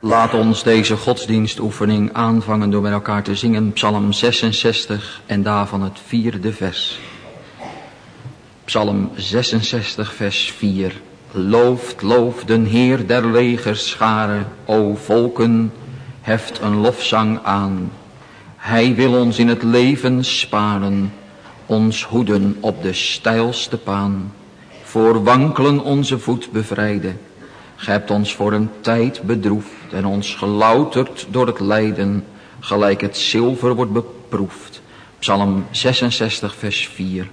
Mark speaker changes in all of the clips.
Speaker 1: Laat ons deze godsdienstoefening aanvangen door met elkaar te zingen Psalm 66 en daarvan het vierde vers. Psalm 66 vers 4. Looft, looft den Heer der legers scharen, o volken, heft een lofzang aan. Hij wil ons in het leven sparen, ons hoeden op de steilste paan. Voor wankelen onze voet bevrijden. Gij hebt ons voor een tijd bedroefd en ons gelouterd door het lijden, gelijk het zilver wordt beproefd. Psalm 66 vers 4.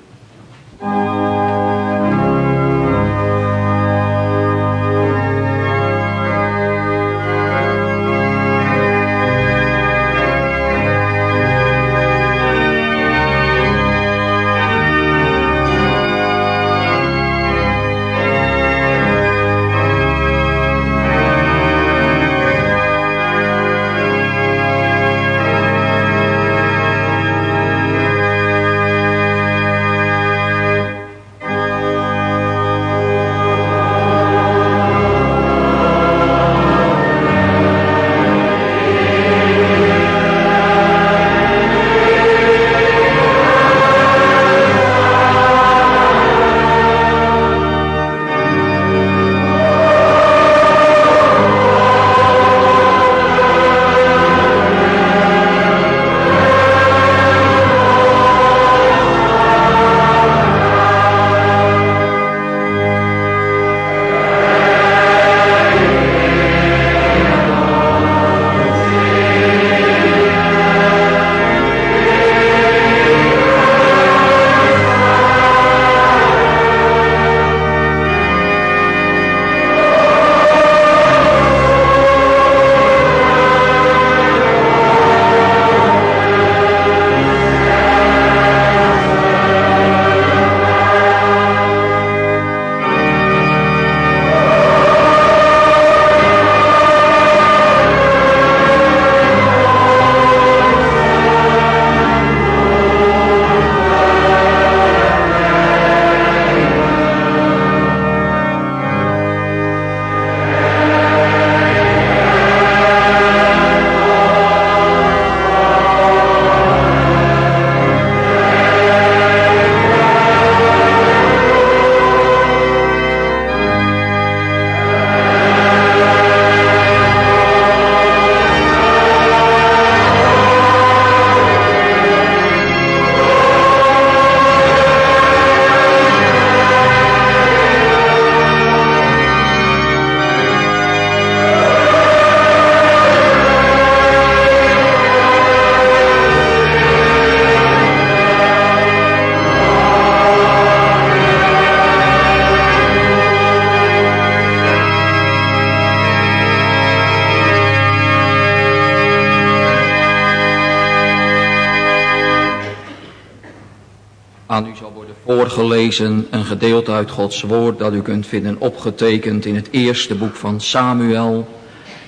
Speaker 1: Voorgelezen een gedeelte uit Gods woord dat u kunt vinden opgetekend in het eerste boek van Samuel,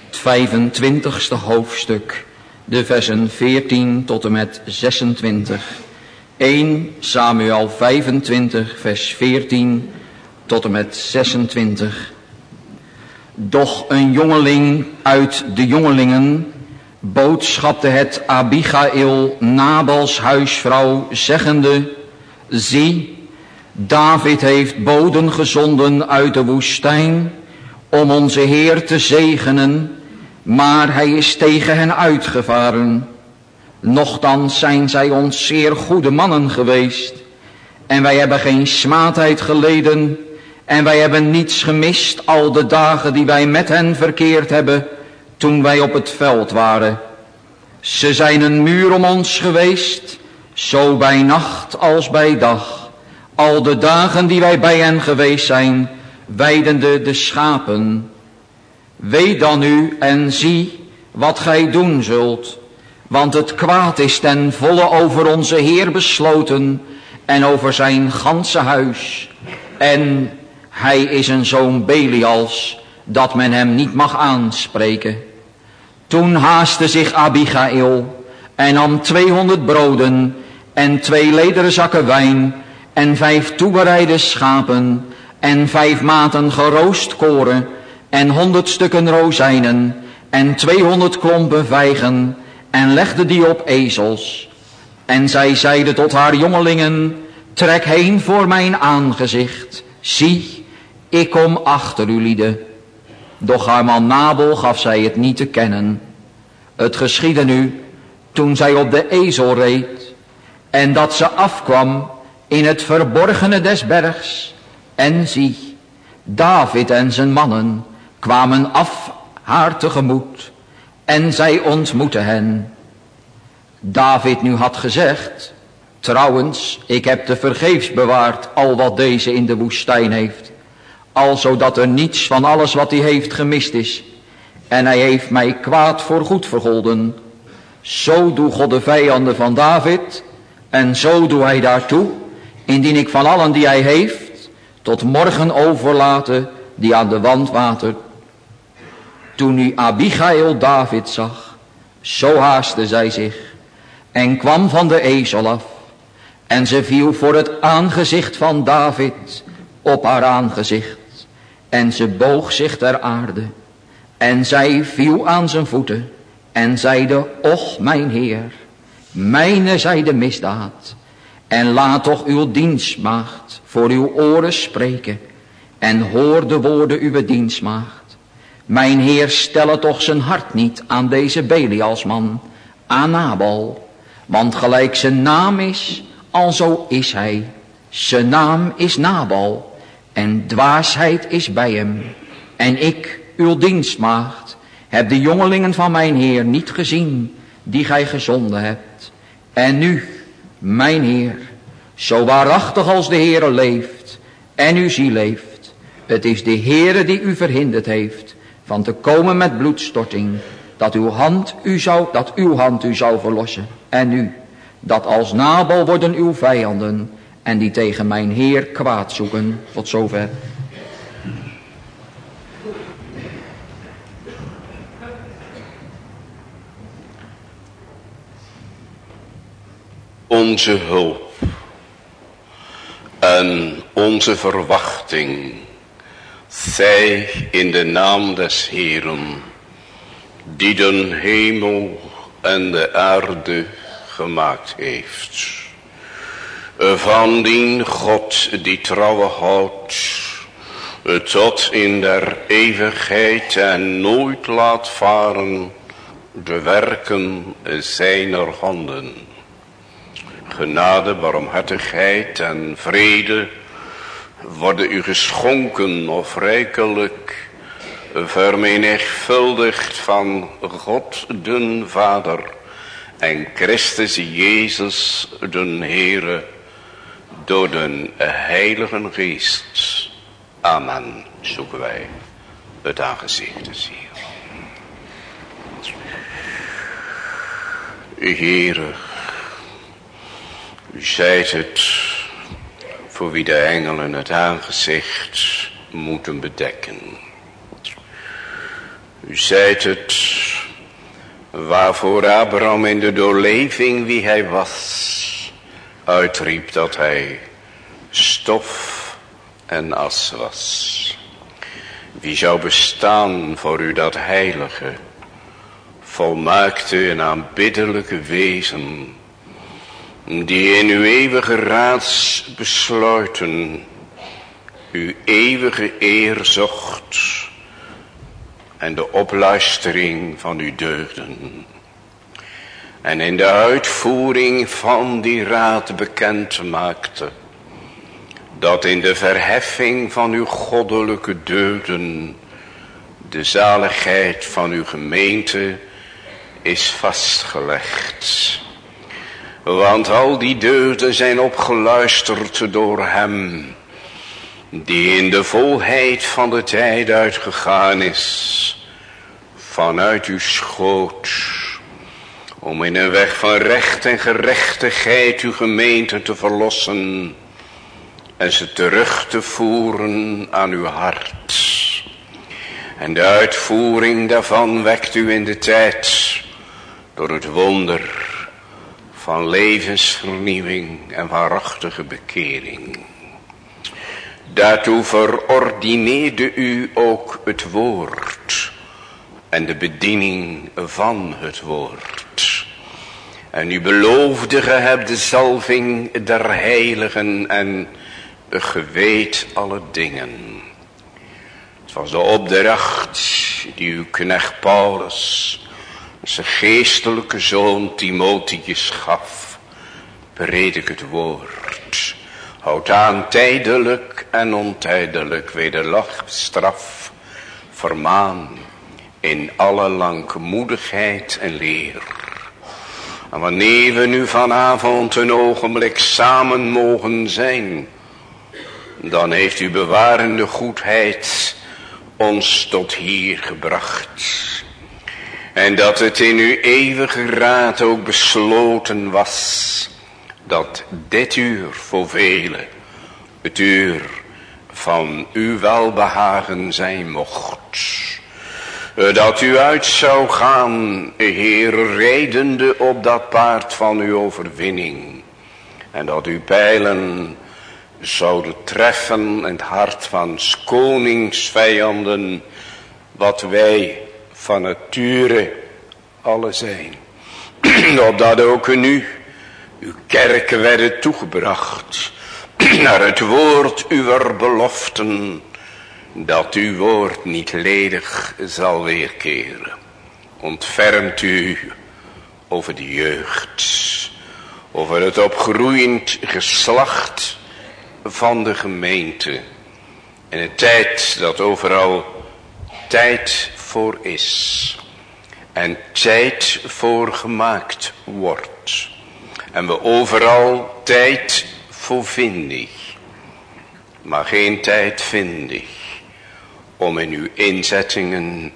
Speaker 1: het 25ste hoofdstuk, de versen 14 tot en met 26. 1 Samuel 25 vers 14 tot en met 26. Doch een jongeling uit de jongelingen boodschapte het Abigail, Nabals huisvrouw, zeggende, Zie, David heeft boden gezonden uit de woestijn om onze Heer te zegenen, maar hij is tegen hen uitgevaren. Nochtans zijn zij ons zeer goede mannen geweest en wij hebben geen smaadheid geleden en wij hebben niets gemist al de dagen die wij met hen verkeerd hebben toen wij op het veld waren. Ze zijn een muur om ons geweest zo bij nacht als bij dag, al de dagen die wij bij hen geweest zijn, weidende de schapen. Weet dan nu en zie wat gij doen zult, want het kwaad is ten volle over onze Heer besloten en over zijn ganse huis. En hij is een zoon Belials, dat men hem niet mag aanspreken. Toen haastte zich Abigail en nam tweehonderd broden en twee lederen zakken wijn en vijf toebereide schapen en vijf maten geroost koren en honderd stukken rozijnen en tweehonderd klompen vijgen en legde die op ezels. En zij zeide tot haar jongelingen, trek heen voor mijn aangezicht. Zie, ik kom achter u lieden. Doch haar man Nabel gaf zij het niet te kennen. Het geschiedde nu, toen zij op de ezel reed, en dat ze afkwam in het verborgene des bergs. En zie, David en zijn mannen kwamen af haar tegemoet, en zij ontmoette hen. David nu had gezegd, trouwens, ik heb te vergeefs bewaard al wat deze in de woestijn heeft, al zodat er niets van alles wat hij heeft gemist is. En hij heeft mij kwaad voor goed vergolden. Zo doe God de vijanden van David, en zo doe hij daartoe, indien ik van allen die hij heeft, tot morgen overlaten die aan de wand watert. Toen nu Abigail David zag, zo haastte zij zich en kwam van de ezel af. En ze viel voor het aangezicht van David op haar aangezicht. En ze boog zich ter aarde. En zij viel aan zijn voeten en zeide, Och mijn Heer, mijne zij de misdaad. En laat toch uw dienstmaagd voor uw oren spreken en hoor de woorden uw dienstmaagd. Mijn Heer stelle toch zijn hart niet aan deze Belialsman, aan Nabal, want gelijk zijn naam is, alzo is hij. Zijn naam is Nabal en dwaasheid is bij hem. En ik, uw dienstmaagd, heb de jongelingen van mijn Heer niet gezien, die gij gezonden hebt. En nu, mijn Heer, zo waarachtig als de Heere leeft en uw ziel leeft, het is de Heere die u verhinderd heeft van te komen met bloedstorting, dat uw hand u zou, dat uw hand u zou verlossen. En nu, dat als Nabal worden uw vijanden en die tegen mijn Heer kwaad zoeken. Tot zover.
Speaker 2: Onze hulp en onze verwachting zij in de naam des Heeren, die den hemel en de aarde gemaakt heeft. Van die God die trouwe houdt, tot in der eeuwigheid en nooit laat varen de werken zijner handen. Genade, barmhartigheid en vrede worden u geschonken of rijkelijk vermenigvuldigd van God den Vader en Christus Jezus den Heere door den Heilige Geest. Amen, zoeken wij het aangezicht des Heer. Heere, u zijt het voor wie de engelen het aangezicht moeten bedekken. U zijt het waarvoor Abraham in de doorleving wie hij was, uitriep dat hij stof en as was. Wie zou bestaan voor u dat heilige, volmaakte en aanbiddelijke wezen, die in uw eeuwige raadsbesluiten uw eeuwige eer zocht en de opluistering van uw deugden. En in de uitvoering van die raad bekend maakte, dat in de verheffing van uw goddelijke deugden de zaligheid van uw gemeente is vastgelegd. Want al die deugden zijn opgeluisterd door hem, die in de volheid van de tijd uitgegaan is, vanuit uw schoot, om in een weg van recht en gerechtigheid uw gemeente te verlossen en ze terug te voeren aan uw hart. En de uitvoering daarvan wekt u in de tijd door het wonder van levensvernieuwing en waarachtige bekering. Daartoe verordineerde u ook het woord en de bediening van het woord. En u beloofde geheb de zalving der heiligen en geweet alle dingen. Het was de opdracht die uw knecht Paulus, zijn geestelijke zoon Timotheus gaf. Predik het woord. Houd aan tijdelijk en ontijdelijk wederlach, straf, vermaan in alle langmoedigheid en leer. En wanneer we nu vanavond een ogenblik samen mogen zijn, dan heeft uw bewarende goedheid ons tot hier gebracht. En dat het in uw eeuwige raad ook besloten was, dat dit uur voor velen het uur van uw welbehagen zijn mocht. Dat u uit zou gaan, Heer, rijdende op dat paard van uw overwinning. En dat uw pijlen zouden treffen in het hart van koningsvijanden, wat wij van nature alle zijn. Opdat ook nu uw kerken werden toegebracht naar het woord uw beloften, dat uw woord niet ledig zal weerkeren. Ontfermt u over de jeugd, over het opgroeiend geslacht van de gemeente. In een tijd dat overal tijd voor is. En tijd voor gemaakt wordt. En we overal tijd voor vinden. Maar geen tijd vindig om in uw inzettingen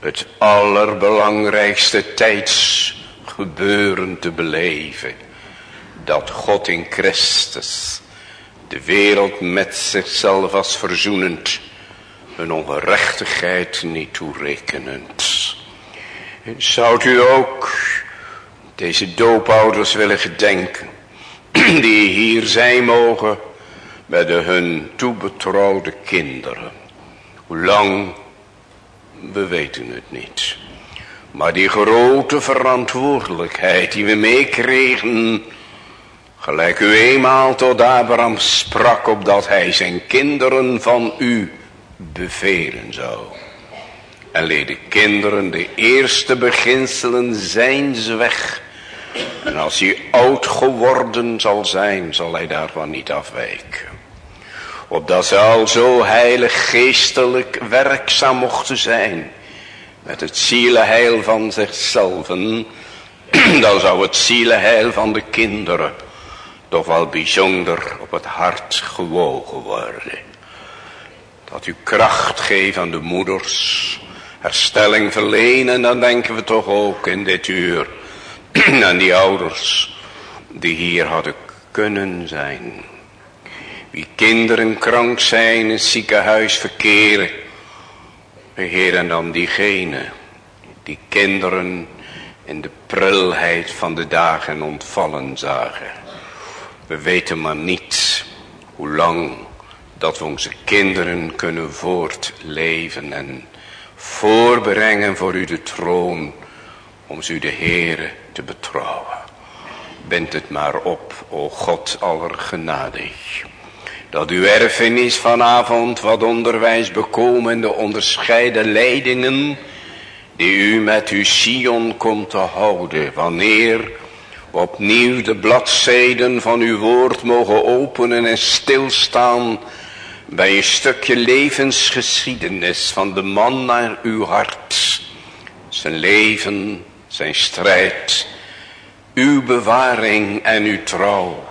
Speaker 2: het allerbelangrijkste tijdsgebeuren te beleven. Dat God in Christus de wereld met zichzelf als verzoenend, een ongerechtigheid niet toerekenend. Zou u ook deze doopouders willen gedenken, die hier zijn mogen bij de hun toebetrouwde kinderen. Hoe lang, we weten het niet. Maar die grote verantwoordelijkheid die we meekregen Gelijk u eenmaal tot Abraham sprak opdat hij zijn kinderen van u bevelen zou. En de kinderen de eerste beginselen zijn ze weg. En als hij oud geworden zal zijn, zal hij daarvan niet afwijken. Opdat ze al zo heilig geestelijk werkzaam mochten zijn. Met het zielenheil van zichzelf. Dan zou het zielenheil van de kinderen toch wel bijzonder op het hart gewogen worden. Dat u kracht geeft aan de moeders, herstelling verlenen, dan denken we toch ook in dit uur aan die ouders die hier hadden kunnen zijn. Wie kinderen krank zijn in het ziekenhuis verkeren. Heer dan diegenen die kinderen in de prilheid van de dagen ontvallen zagen. We weten maar niet hoe lang dat we onze kinderen kunnen voortleven en voorbrengen voor u de troon om u de Heere te betrouwen. Bent het maar op, o God allergenadig. Dat uw erfenis vanavond wat onderwijs bekomen de onderscheiden leidingen die u met uw Sion komt te houden wanneer opnieuw de bladzijden van uw woord mogen openen en stilstaan bij een stukje levensgeschiedenis van de man naar uw hart. Zijn leven, zijn strijd, uw bewaring en uw trouw.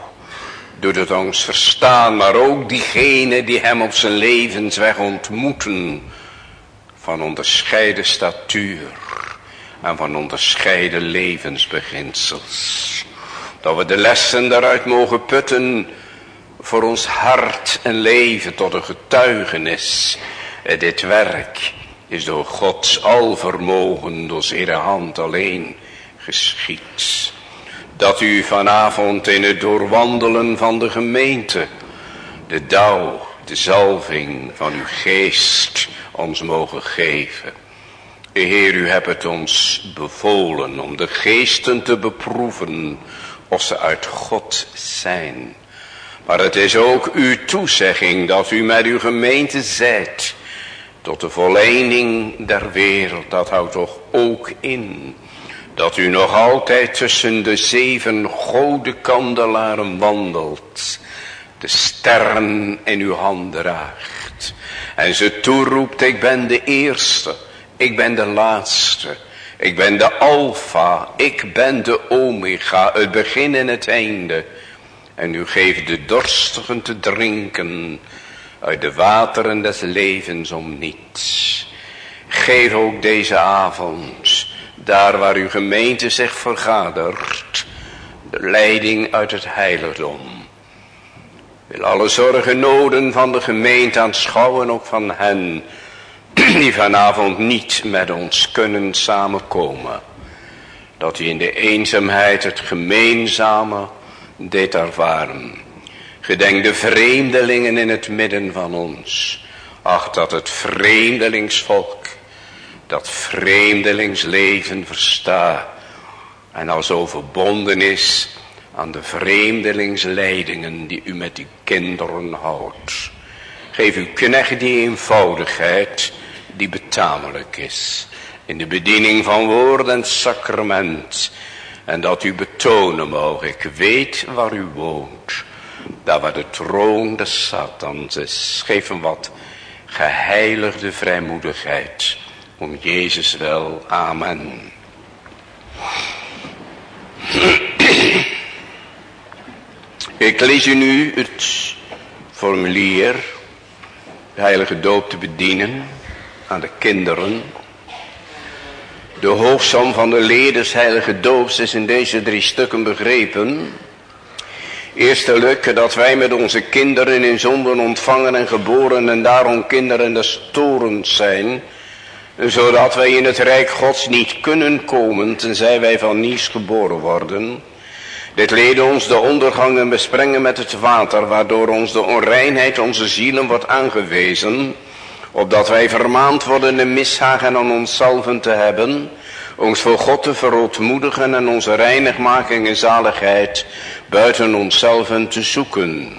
Speaker 2: Doet het ons verstaan, maar ook diegenen die hem op zijn levensweg ontmoeten. Van onderscheiden statuur en van onderscheiden levensbeginsels. Dat we de lessen daaruit mogen putten voor ons hart en leven tot een getuigenis. Dit werk is door Gods alvermogen, door zijn hand alleen geschied. Dat u vanavond in het doorwandelen van de gemeente de dauw, de zalving van uw geest ons mogen geven. Heer, u hebt het ons bevolen om de geesten te beproeven of ze uit God zijn. Maar het is ook uw toezegging dat u met uw gemeente zijt tot de volleiding der wereld. Dat houdt toch ook in dat u nog altijd tussen de zeven gouden kandelaren wandelt. De sterren in uw hand draagt. En ze toeroept, ik ben de eerste, ik ben de laatste. Ik ben de alfa, ik ben de omega, het begin en het einde. En u geeft de dorstigen te drinken uit de wateren des levens om niets. Geef ook deze avond, daar waar uw gemeente zich vergadert, de leiding uit het heiligdom. Wil alle zorgen noden van de gemeente aanschouwen, ook van hen die vanavond niet met ons kunnen samenkomen. Dat u in de eenzaamheid het gemeenzame dit ervaren. Gedenk de vreemdelingen in het midden van ons. Ach, dat het vreemdelingsvolk, dat vreemdelingsleven versta. En al zo verbonden is aan de vreemdelingsleidingen die u met die kinderen houdt. Geef uw knecht die eenvoudigheid die betamelijk is. In de bediening van woord en sacrament. En dat u betonen mogen, ik weet waar u woont. Daar waar de troon des Satans is. Geef hem wat geheiligde vrijmoedigheid. Om Jezus wel. Amen. Ik lees u nu het formulier. De heilige doop te bedienen aan de kinderen. De hoofdsom van de leders heilige doops is in deze drie stukken begrepen. Eerstelijk dat wij met onze kinderen in zonden ontvangen en geboren en daarom kinderen des torens zijn. Zodat wij in het rijk gods niet kunnen komen tenzij wij van nieuws geboren worden. Dit leden ons de ondergang en besprengen met het water waardoor ons de onreinheid onze zielen wordt aangewezen opdat wij vermaand worden de mishagen aan onszelf te hebben, ons voor God te verootmoedigen en onze reinigmaking en zaligheid buiten onszelf te zoeken.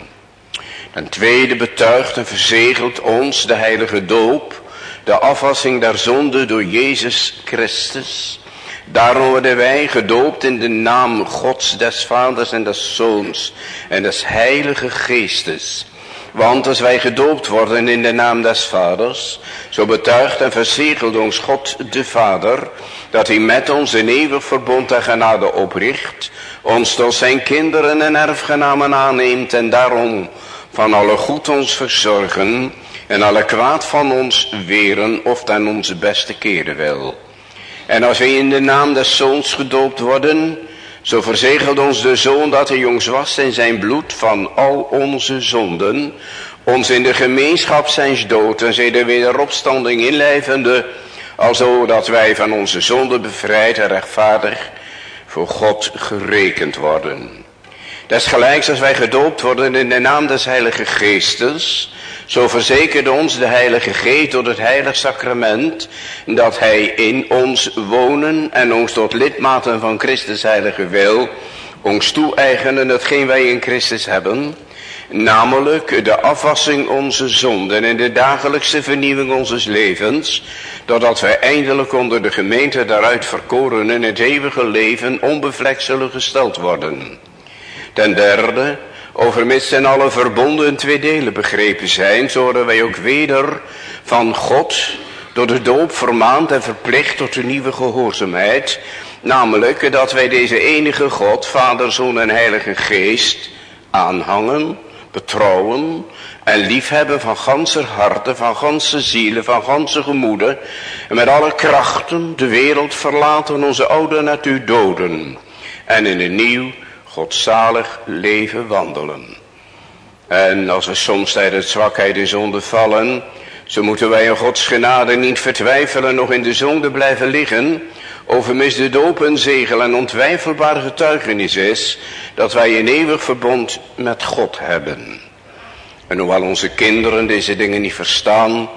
Speaker 2: Ten tweede betuigt en verzegelt ons de heilige doop, de afwassing der zonde door Jezus Christus. Daarom worden wij gedoopt in de naam Gods, des Vaders en des Zoons en des Heilige Geestes want als wij gedoopt worden in de naam des vaders, zo betuigt en verzegelt ons God de Vader, dat hij met ons een eeuwig verbond en genade opricht, ons tot zijn kinderen en erfgenamen aanneemt en daarom van alle goed ons verzorgen en alle kwaad van ons weren of ten onze beste keren wil. En als wij in de naam des zoons gedoopt worden, zo verzegelt ons de Zoon dat hij jongs was in zijn bloed van al onze zonden. Ons in de gemeenschap zijn dood en zij de wederopstanding inlijvende. Alzo dat wij van onze zonden bevrijd en rechtvaardig voor God gerekend worden. Desgelijks als wij gedoopt worden in de naam des Heilige Geestes zo verzekerde ons de Heilige Geest door het Heilig Sacrament dat Hij in ons wonen en ons tot lidmaten van Christus Heilige wil, ons toe-eigenen hetgeen wij in Christus hebben, namelijk de afwassing onze zonden en de dagelijkse vernieuwing onze levens, doordat wij eindelijk onder de gemeente daaruit verkoren in het eeuwige leven onbevlekt zullen gesteld worden. Ten derde, Overmits en alle verbonden in twee delen begrepen zijn, zo worden wij ook weder van God door de doop vermaand en verplicht tot een nieuwe gehoorzaamheid. Namelijk dat wij deze enige God, Vader, Zoon en Heilige Geest aanhangen, betrouwen en liefhebben van ganse harten, van ganse zielen, van ganse gemoeden. En met alle krachten de wereld verlaten, onze oude natuur doden. En in een nieuw godzalig leven wandelen. En als we soms tijdens zwakheid in zonde vallen, zo moeten wij in Gods genade niet vertwijfelen, nog in de zonde blijven liggen, overmis de doop een zegel en ontwijfelbare getuigenis is, dat wij een eeuwig verbond met God hebben. En hoewel onze kinderen deze dingen niet verstaan,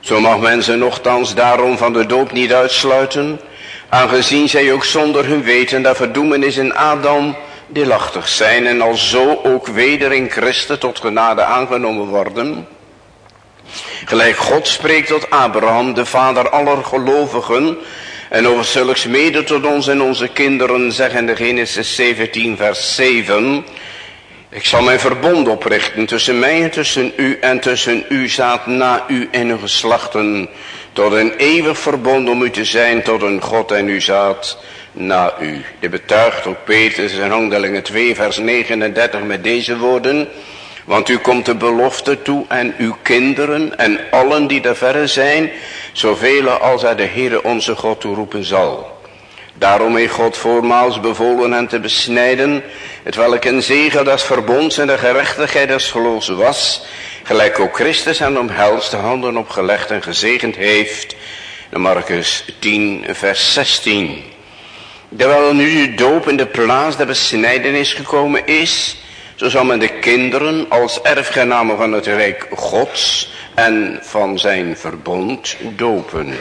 Speaker 2: Zo mag mensen nogthans daarom van de doop niet uitsluiten, aangezien zij ook zonder hun weten dat verdoemenis in Adam deelachtig zijn en al zo ook weder in Christus tot genade aangenomen worden. Gelijk God spreekt tot Abraham, de vader aller gelovigen, en over zulks mede tot ons en onze kinderen, zeggen Genesis 17 vers 7, ik zal mijn verbond oprichten tussen mij en tussen u en tussen u zaad na u en uw geslachten. Tot een eeuwig verbond om u te zijn tot een God en uw zaad na u. Dit betuigt ook Petrus in Handelingen 2 vers 39 met deze woorden. Want u komt de belofte toe en uw kinderen en allen die er verre zijn, zoveel als hij de Heere onze God toeroepen zal. Daarom heeft God voormaals bevolen hen te besnijden, het welk een zegel des verbonds en de gerechtigheid des geloofs was, gelijk ook Christus hen omhelst de handen opgelegd en gezegend heeft. De Marcus 10 vers 16. Terwijl nu de doop in de plaats der besnijdenis gekomen is, zo zal men de kinderen als erfgenamen van het Rijk Gods en van zijn verbond dopen.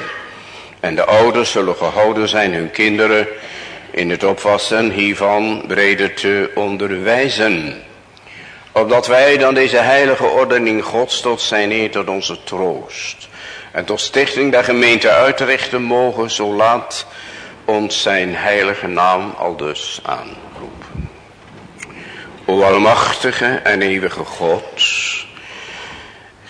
Speaker 2: En de ouders zullen gehouden zijn hun kinderen in het opvassen hiervan breder te onderwijzen. Opdat wij dan deze heilige ordening Gods tot zijn eer tot onze troost. En tot stichting der gemeente uitrichten mogen, zo laat ons zijn heilige naam al dus aanroepen. O almachtige en eeuwige God,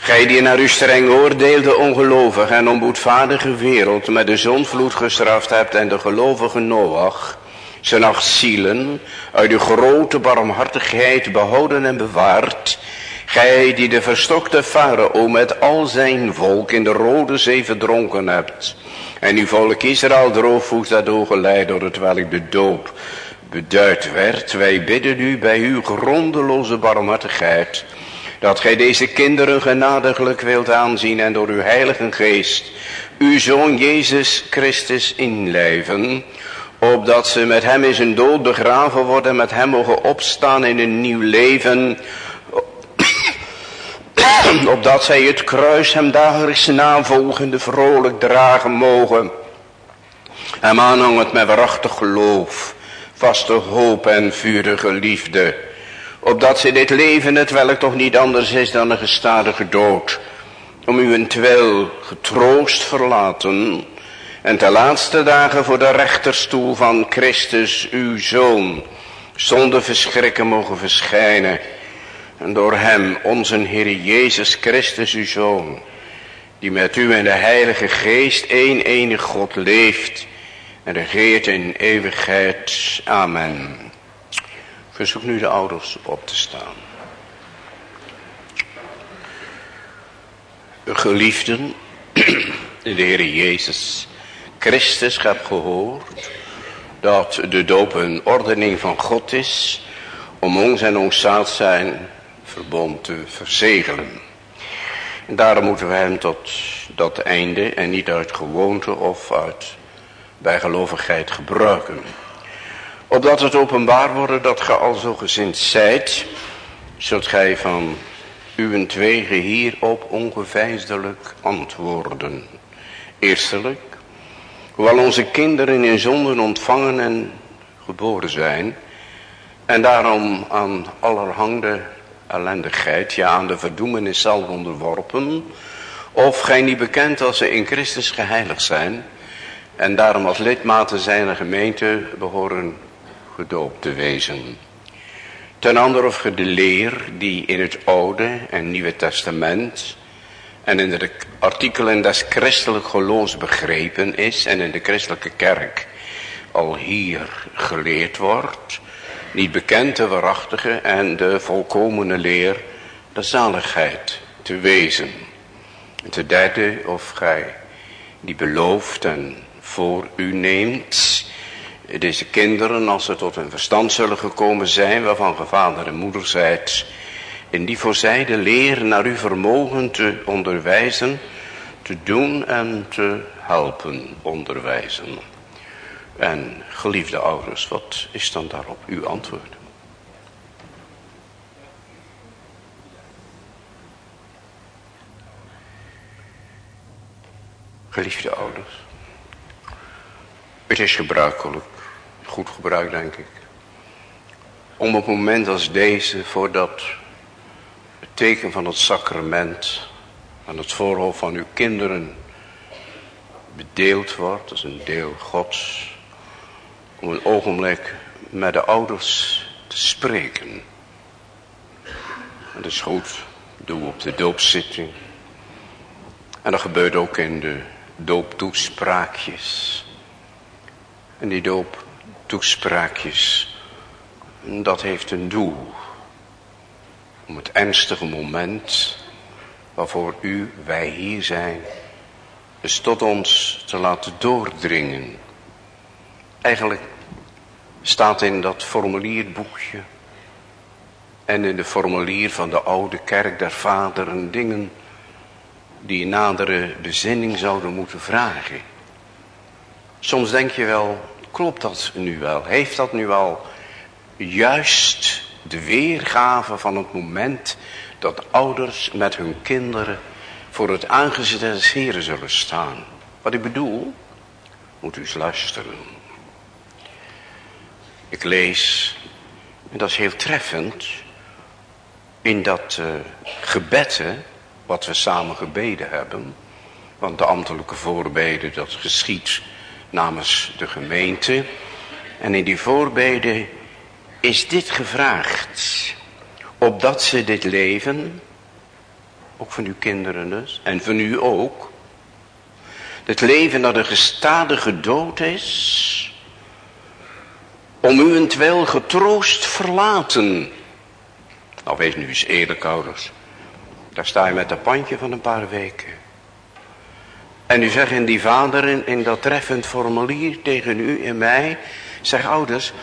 Speaker 2: Gij die naar uw streng oordeel de ongelovige en onboedvaardige wereld met de zonvloed gestraft hebt en de gelovige Noach, zijn acht zielen uit de grote barmhartigheid behouden en bewaard, gij die de verstokte farao met al zijn volk in de rode zee verdronken hebt, en uw volk Israël droogvoets daardoor geleid door het welk de doop beduid werd, wij bidden u bij uw grondeloze barmhartigheid, dat gij deze kinderen genadiglijk wilt aanzien en door uw heilige geest uw Zoon Jezus Christus inlijven, opdat ze met hem in zijn dood begraven worden, met hem mogen opstaan in een nieuw leven, opdat zij het kruis hem dagelijks navolgende vrolijk dragen mogen, hem aanhangend met waarachtig geloof, vaste hoop en vurige liefde, opdat ze dit leven, het welk toch niet anders is dan een gestadige dood, om u getroost verlaten, en de laatste dagen voor de rechterstoel van Christus, uw Zoon, zonder verschrikken mogen verschijnen, en door hem, onze Heer Jezus Christus, uw Zoon, die met u en de Heilige Geest één enig God leeft en regeert in eeuwigheid. Amen. Verzoek nu de ouders op te staan. Geliefden, de Heer Jezus Christus hebt gehoord dat de doop een ordening van God is om ons en ons zaad zijn verbond te verzegelen. En daarom moeten we hem tot dat einde en niet uit gewoonte of uit bijgelovigheid gebruiken opdat het openbaar worden dat ge al zo gezind zijt, zult gij van uw twegen hierop ongeveizdelijk antwoorden. Eerstelijk, hoewel onze kinderen in zonden ontvangen en geboren zijn, en daarom aan allerhande ellendigheid, ja aan de verdoemenis zelf onderworpen, of gij niet bekend als ze in Christus geheiligd zijn, en daarom als lidmaten zijner gemeente behoren gedoopt te wezen. Ten andere of ge de leer die in het Oude en Nieuwe Testament en in de artikelen des christelijk geloofs begrepen is en in de christelijke kerk al hier geleerd wordt, niet bekend de waarachtige en de volkomene leer, de zaligheid te wezen. En ten derde of gij die belooft en voor u neemt, deze kinderen, als ze tot hun verstand zullen gekomen zijn, waarvan ge vader en moeder zijt, in die voorzijde leer naar uw vermogen te onderwijzen, te doen en te helpen onderwijzen. En geliefde ouders, wat is dan daarop uw antwoord? Geliefde ouders. Het is gebruikelijk, goed gebruik denk ik, om op een moment als deze, voordat het teken van het sacrament aan het voorhoofd van uw kinderen bedeeld wordt, als een deel gods, om een ogenblik met de ouders te spreken. En dat is goed, doen we op de doopzitting. En dat gebeurt ook in de dooptoespraakjes. En die dooptoespraakjes, dat heeft een doel. Om het ernstige moment waarvoor u, wij hier zijn, dus tot ons te laten doordringen. Eigenlijk staat in dat formulierboekje en in de formulier van de oude kerk der vaderen dingen die nadere bezinning zouden moeten vragen. Soms denk je wel, klopt dat nu wel? Heeft dat nu al juist de weergave van het moment dat ouders met hun kinderen voor het aangezicht des Heren zullen staan? Wat ik bedoel, moet u eens luisteren. Ik lees, en dat is heel treffend, in dat uh, wat we samen gebeden hebben. Want de ambtelijke voorbeden, dat geschiet namens de gemeente. En in die voorbeden is dit gevraagd. Opdat ze dit leven, ook van uw kinderen dus, en van u ook. Het leven dat een gestadige dood is, om uwentwil getroost verlaten. Nou, wees nu eens eerlijk, ouders. Daar sta je met een pandje van een paar weken. En u zegt in die vader in, in dat treffend formulier tegen u en mij. Zeg ouders,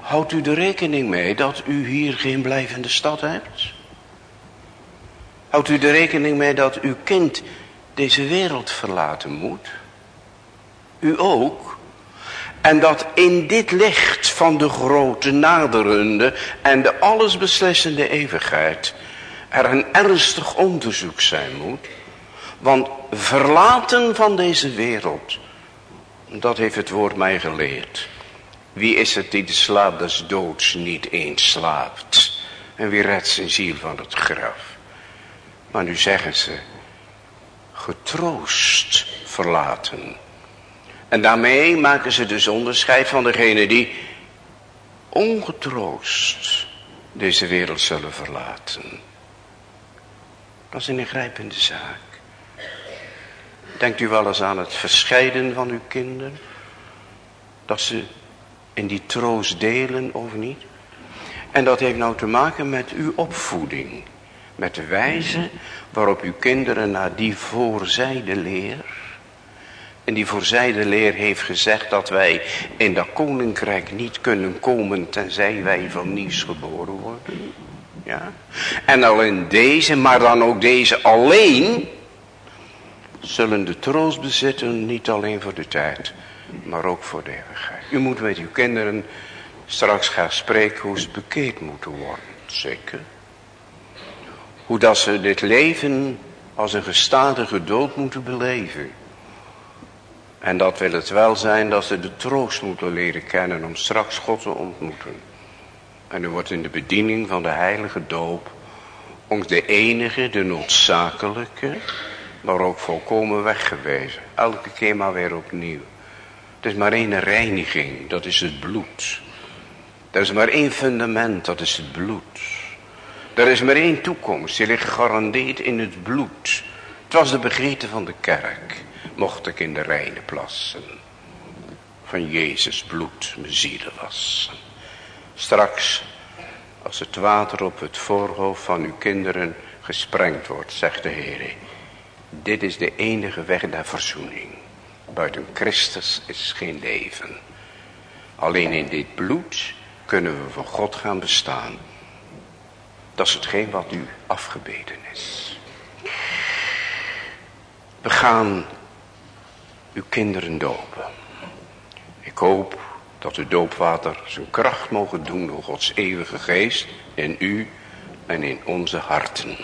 Speaker 2: houdt u er rekening mee dat u hier geen blijvende stad hebt? Houdt u er rekening mee dat uw kind deze wereld verlaten moet? U ook? En dat in dit licht van de grote naderende en de allesbeslissende eeuwigheid er een ernstig onderzoek zijn moet. Want verlaten van deze wereld, dat heeft het woord mij geleerd. Wie is het die de slaap des doods niet eens slaapt? En wie redt zijn ziel van het graf? Maar nu zeggen ze, getroost verlaten. En daarmee maken ze dus onderscheid van degene die ongetroost deze wereld zullen verlaten. Dat is een ingrijpende zaak. Denkt u wel eens aan het verscheiden van uw kinderen? Dat ze in die troost delen of niet? En dat heeft nou te maken met uw opvoeding. Met de wijze waarop uw kinderen naar die voorzijde leer en die voorzijde leer heeft gezegd dat wij in dat koninkrijk niet kunnen komen tenzij wij van nieuws geboren worden. Ja. En al in deze, maar dan ook deze alleen, zullen de troost bezitten, niet alleen voor de tijd, maar ook voor de eeuwigheid. U moet met uw kinderen straks gaan spreken hoe ze bekeerd moeten worden, zeker. Hoe dat ze dit leven als een gestadige dood moeten beleven. En dat wil het wel zijn dat ze de troost moeten leren kennen om straks God te ontmoeten. En u wordt in de bediening van de heilige doop ons de enige, de noodzakelijke, maar ook volkomen weggewezen. Elke keer maar weer opnieuw. Het is maar één reiniging, dat is het bloed. Er is maar één fundament, dat is het bloed. Er is maar één toekomst, die ligt gegarandeerd in het bloed. Het was de begeten van de kerk mocht ik in de reine plassen van Jezus bloed mijn zielen wassen. Straks, als het water op het voorhoofd van uw kinderen gesprengd wordt, zegt de Heer, dit is de enige weg naar verzoening. Buiten Christus is geen leven. Alleen in dit bloed kunnen we voor God gaan bestaan. Dat is hetgeen wat u afgebeden is. We gaan uw kinderen dopen. Ik hoop dat uw doopwater zijn kracht mogen doen door Gods eeuwige geest in u en in onze harten.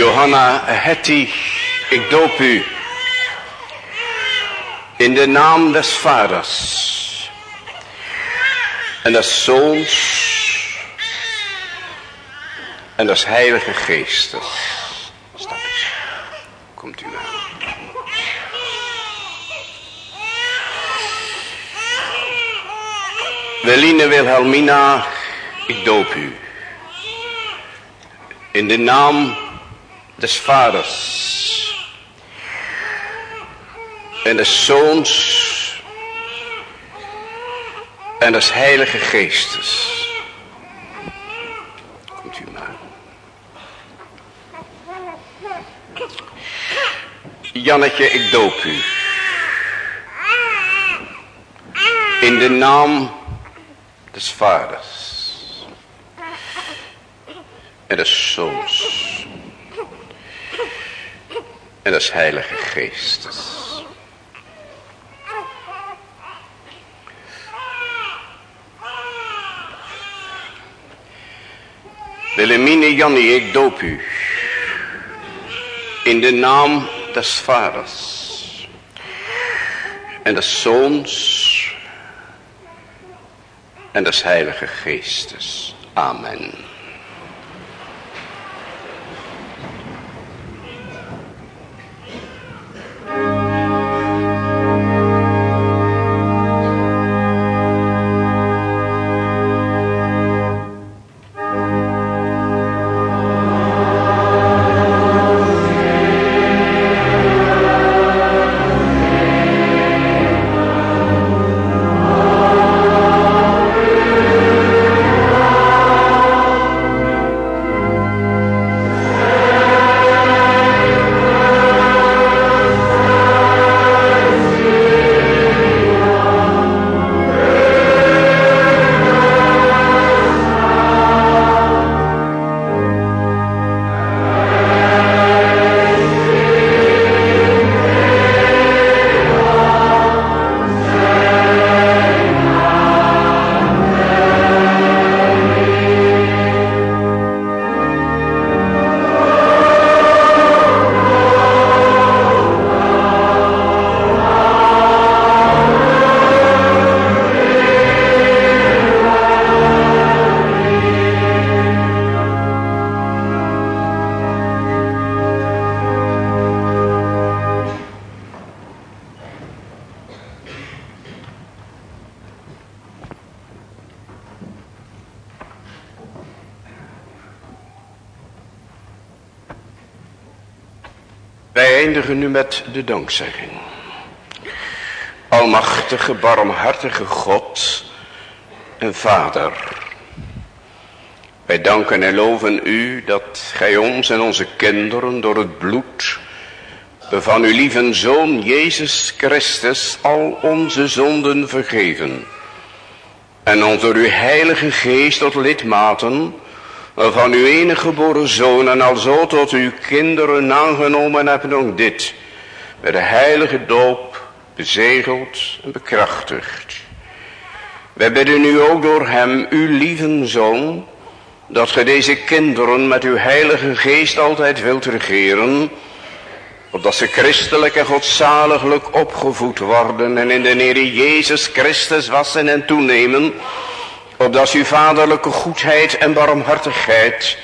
Speaker 2: Johanna Hetty, ik doop u in de naam des vaders en des zoons en des heilige geestes. Komt u aan. Weline Wilhelmina, ik doop u. In de naam des vaders en des zoons en des heilige geestes. Komt u maar. Jannetje, ik doop u. In de naam des vaders en des zoons en des heilige geestes. Willemine Jannie, ik doop u. In de naam des vaders. En des zoons. En des heilige geestes. Amen. Nu met de dankzegging. Almachtige, barmhartige God en Vader. Wij danken en loven u dat gij ons en onze kinderen door het bloed van uw lieve Zoon Jezus Christus al onze zonden vergeven. En ons door uw heilige geest tot lidmaten van uw enige geboren zoon en alzo tot uw kinderen aangenomen hebben ook dit, met de heilige doop bezegeld en bekrachtigd. Wij bidden u ook door hem, uw lieve zoon, dat ge deze kinderen met uw heilige geest altijd wilt regeren, opdat ze christelijk en godzaliglijk opgevoed worden en in de Heer Jezus Christus wassen en toenemen, opdat uw vaderlijke goedheid en barmhartigheid,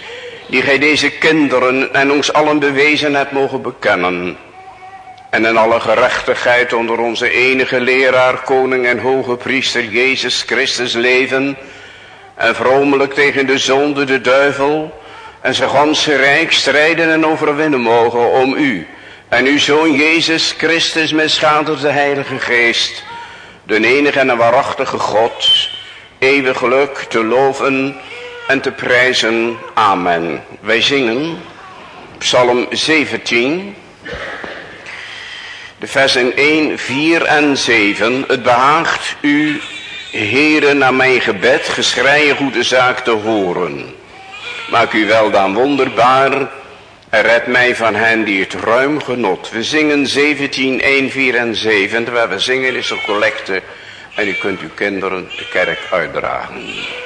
Speaker 2: die gij deze kinderen en ons allen bewezen hebt mogen bekennen, en in alle gerechtigheid onder onze enige leraar, koning en hoge priester Jezus Christus leven, en vromelijk tegen de zonde, de duivel, en zijn ganse rijk strijden en overwinnen mogen om u, en uw Zoon Jezus Christus met de Heilige Geest, de enige en waarachtige God, eeuwiglijk te loven en te prijzen. Amen. Wij zingen Psalm 17, de versen 1, 4 en 7. Het behaagt u, Heere, naar mijn gebed, geschreien goede zaak te horen. Maak u wel dan wonderbaar, en red mij van hen die het ruim genot. We zingen 17, 1, 4 en 7. Terwijl we zingen is er collecte en u kunt uw kinderen de kerk uitdragen.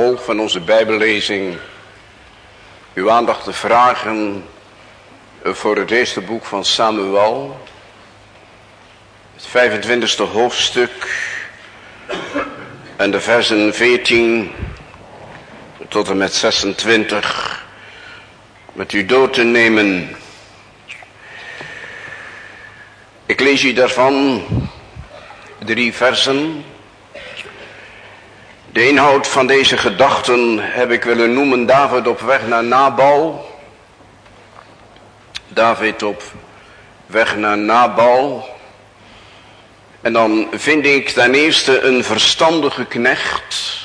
Speaker 2: In vervolg van onze Bijbellezing uw aandacht te vragen voor het eerste boek van Samuel, het 25e hoofdstuk en de versen 14 tot en met 26 met u door te nemen. Ik lees u daarvan drie versen. Inhoud van deze gedachten heb ik willen noemen David op weg naar Nabal. David op weg naar Nabal. En dan vind ik ten eerste een verstandige knecht.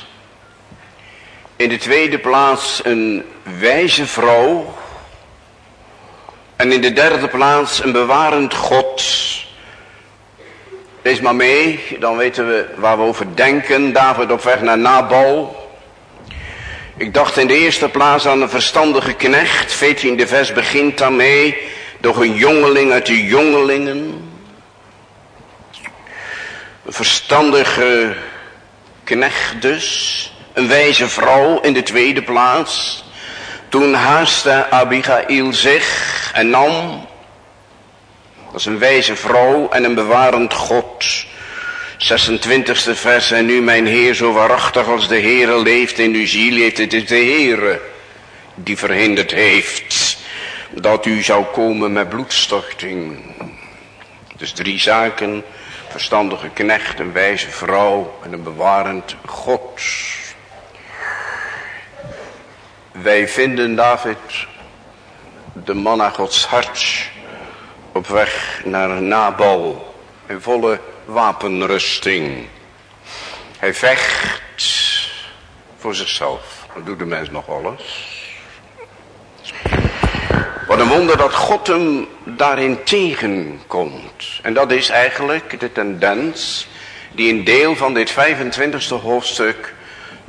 Speaker 2: In de tweede plaats een wijze vrouw. En in de derde plaats een bewarend God. Lees maar mee, dan weten we waar we over denken. David op weg naar Nabal. Ik dacht in de eerste plaats aan een verstandige knecht. 14e vers begint daarmee. Door een jongeling uit de jongelingen. Een verstandige knecht dus. Een wijze vrouw in de tweede plaats. Toen haastte Abigail zich en nam. Is een wijze vrouw en een bewarend God. 26e vers. En nu mijn Heer zo waarachtig als de Heere leeft in uw ziel heeft. Het is de Heere die verhinderd heeft dat u zou komen met bloedstorting. Dus drie zaken. Verstandige knecht, een wijze vrouw en een bewarend God. Wij vinden David, de man naar Gods hart, op weg naar Nabal in volle wapenrusting. Hij vecht voor zichzelf. Dat doet de mens nog alles. Wat een wonder dat God hem daarin tegenkomt. En dat is eigenlijk de tendens die een deel van dit 25e hoofdstuk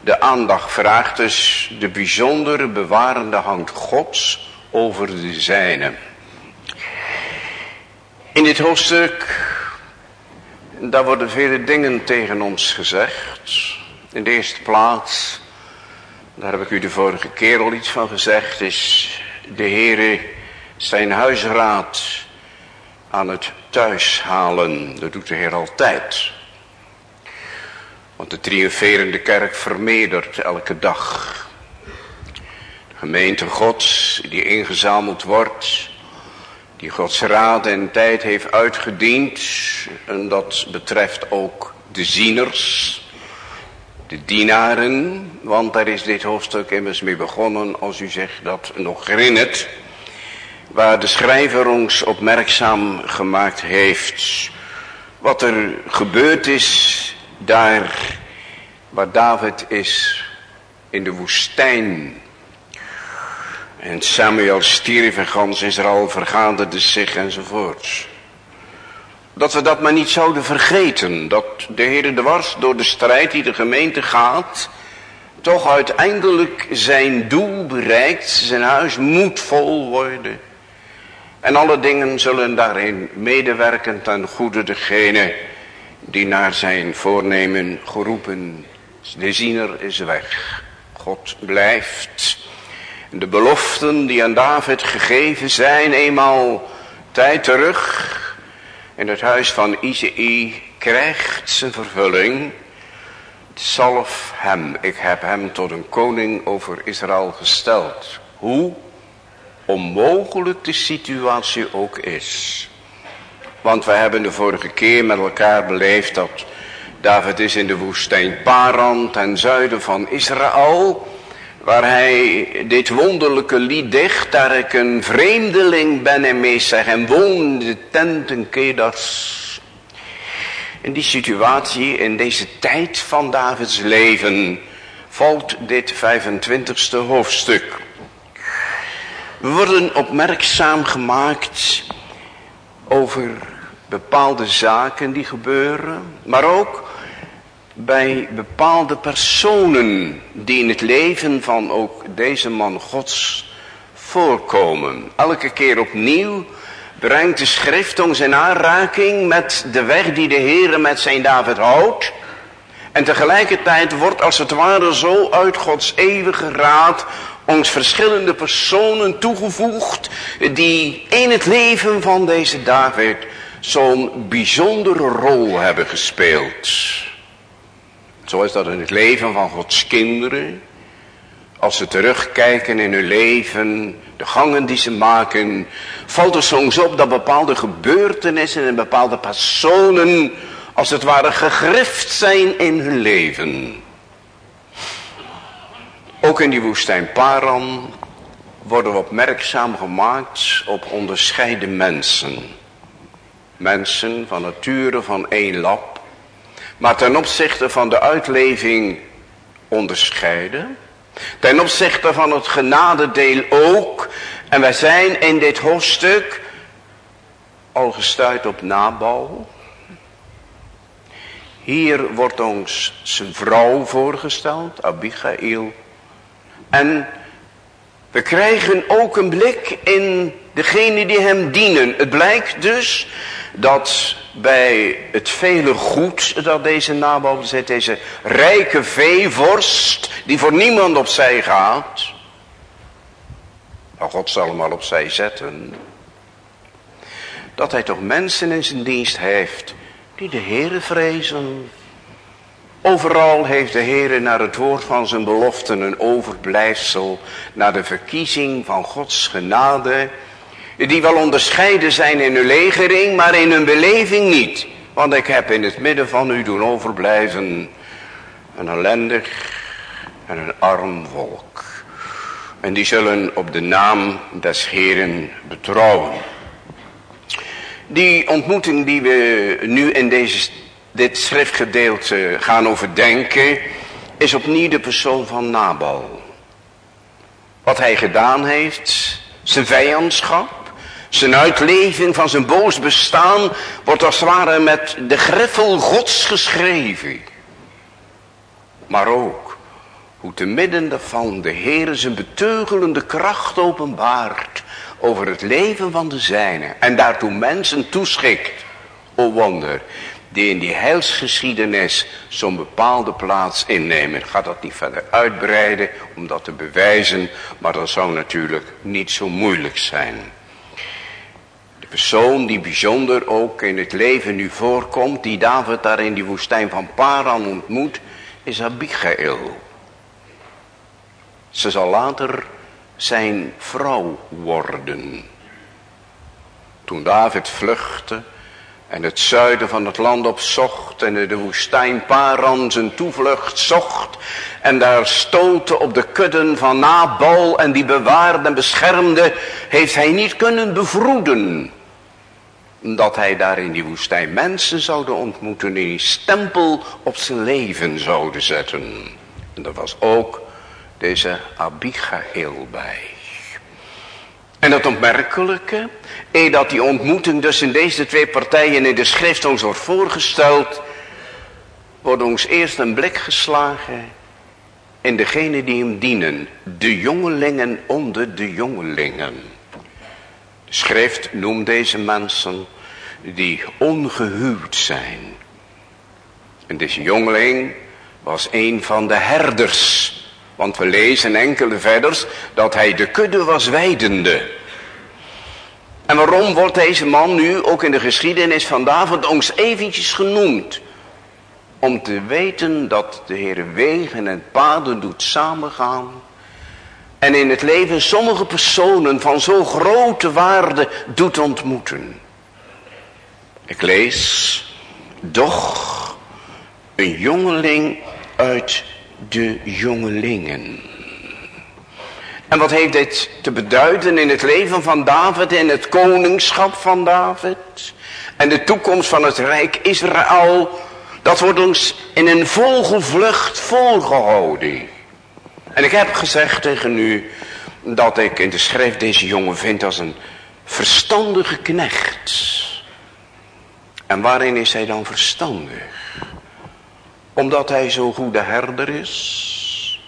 Speaker 2: de aandacht vraagt. Dus de bijzondere bewarende hand Gods over de zijne. In dit hoofdstuk, daar worden vele dingen tegen ons gezegd. In de eerste plaats, daar heb ik u de vorige keer al iets van gezegd, is de Heere zijn huisraad aan het thuishalen. Dat doet de Heer altijd. Want de triomferende kerk vermeerdert elke dag. De gemeente Gods die ingezameld wordt. Die Gods raad en tijd heeft uitgediend. En dat betreft ook de zieners. De dienaren. Want daar is dit hoofdstuk immers mee begonnen. Als u zegt dat nog herinnert. Waar de schrijver ons opmerkzaam gemaakt heeft. Wat er gebeurd is daar waar David is in de woestijn. En Samuel stierf en gans Israël vergaderde zich enzovoort. Dat we dat maar niet zouden vergeten. Dat de Heer de Wars door de strijd die de gemeente gaat. Toch uiteindelijk zijn doel bereikt. Zijn huis moet vol worden. En alle dingen zullen daarin medewerken ten goede degene die naar zijn voornemen geroepen. De ziener is weg. God blijft. De beloften die aan David gegeven zijn eenmaal tijd terug in het huis van Izei krijgt zijn vervulling. Zalf hem, ik heb hem tot een koning over Israël gesteld. Hoe onmogelijk de situatie ook is. Want we hebben de vorige keer met elkaar beleefd dat David is in de woestijn Paran ten zuiden van Israël. Waar hij dit wonderlijke lied dicht, daar ik een vreemdeling ben en meest zeg en woon de Kedas. In die situatie, in deze tijd van Davids leven, valt dit 25ste hoofdstuk. We worden opmerkzaam gemaakt over bepaalde zaken die gebeuren, maar ook bij bepaalde personen die in het leven van ook deze man gods voorkomen. Elke keer opnieuw brengt de schrift ons in aanraking met de weg die de Heere met zijn David houdt. En tegelijkertijd wordt als het ware zo uit Gods eeuwige raad ons verschillende personen toegevoegd die in het leven van deze David zo'n bijzondere rol hebben gespeeld. Zo is dat in het leven van Gods kinderen. Als ze terugkijken in hun leven, de gangen die ze maken, valt er soms op dat bepaalde gebeurtenissen en bepaalde personen als het ware gegrift zijn in hun leven. Ook in die woestijn Paran worden we opmerkzaam gemaakt op onderscheiden mensen. Mensen van nature van één lap, maar ten opzichte van de uitleving onderscheiden. Ten opzichte van het genadedeel ook. En wij zijn in dit hoofdstuk al gestuurd op Nabal. Hier wordt ons zijn vrouw voorgesteld, Abigail. En we krijgen ook een blik in degene die hem dienen. Het blijkt dus dat bij het vele goed dat deze Nabal bezit, deze rijke veevorst, die voor niemand opzij gaat, maar God zal hem al opzij zetten, dat hij toch mensen in zijn dienst heeft die de Heere vrezen. Overal heeft de Heere naar het woord van zijn beloften een overblijfsel, naar de verkiezing van Gods genade, die wel onderscheiden zijn in hun legering, maar in hun beleving niet. Want ik heb in het midden van u doen overblijven een ellendig en een arm volk. En die zullen op de naam des Heeren betrouwen. Die ontmoeting die we nu in deze, dit schriftgedeelte gaan overdenken, is opnieuw de persoon van Nabal. Wat hij gedaan heeft, zijn vijandschap, zijn uitleving van zijn boos bestaan, wordt als het ware met de griffel gods geschreven. Maar ook hoe te midden daarvan de Heer zijn beteugelende kracht openbaart over het leven van de zijne. En daartoe mensen toeschikt. O wonder. Die in die heilsgeschiedenis zo'n bepaalde plaats innemen. Ik ga dat niet verder uitbreiden om dat te bewijzen. Maar dat zou natuurlijk niet zo moeilijk zijn. Persoon die bijzonder ook in het leven nu voorkomt. Die David daar in die woestijn van Paran ontmoet. Is Abigail. Ze zal later zijn vrouw worden. Toen David vluchtte en het zuiden van het land opzocht en de woestijn Paran zijn toevlucht zocht en daar stootte op de kudden van Nabal en die bewaarde en beschermde, heeft hij niet kunnen bevroeden dat hij daar in die woestijn mensen zouden ontmoeten die een stempel op zijn leven zouden zetten. En dat was ook deze Abigail bij. En het opmerkelijke, eer dat die ontmoeting tussen deze twee partijen in de schrift ons wordt voorgesteld, wordt ons eerst een blik geslagen in degene die hem dienen, de jongelingen onder de jongelingen. De schrift noemt deze mensen die ongehuwd zijn. En deze jongeling was een van de herders want we lezen enkele verders dat hij de kudde was weidende. En waarom wordt deze man nu ook in de geschiedenis van David ons eventjes genoemd? Om te weten dat de Heer wegen en paden doet samengaan. En in het leven sommige personen van zo grote waarde doet ontmoeten. Ik lees, doch een jongeling uit de jongelingen. En wat heeft dit te beduiden in het leven van David, in het koningschap van David en de toekomst van het rijk Israël? Dat wordt ons in een vogelvlucht volgehouden. En ik heb gezegd tegen u dat ik in de schrift deze jongen vind als een verstandige knecht. En waarin is hij dan verstandig? Omdat hij zo'n goede herder is.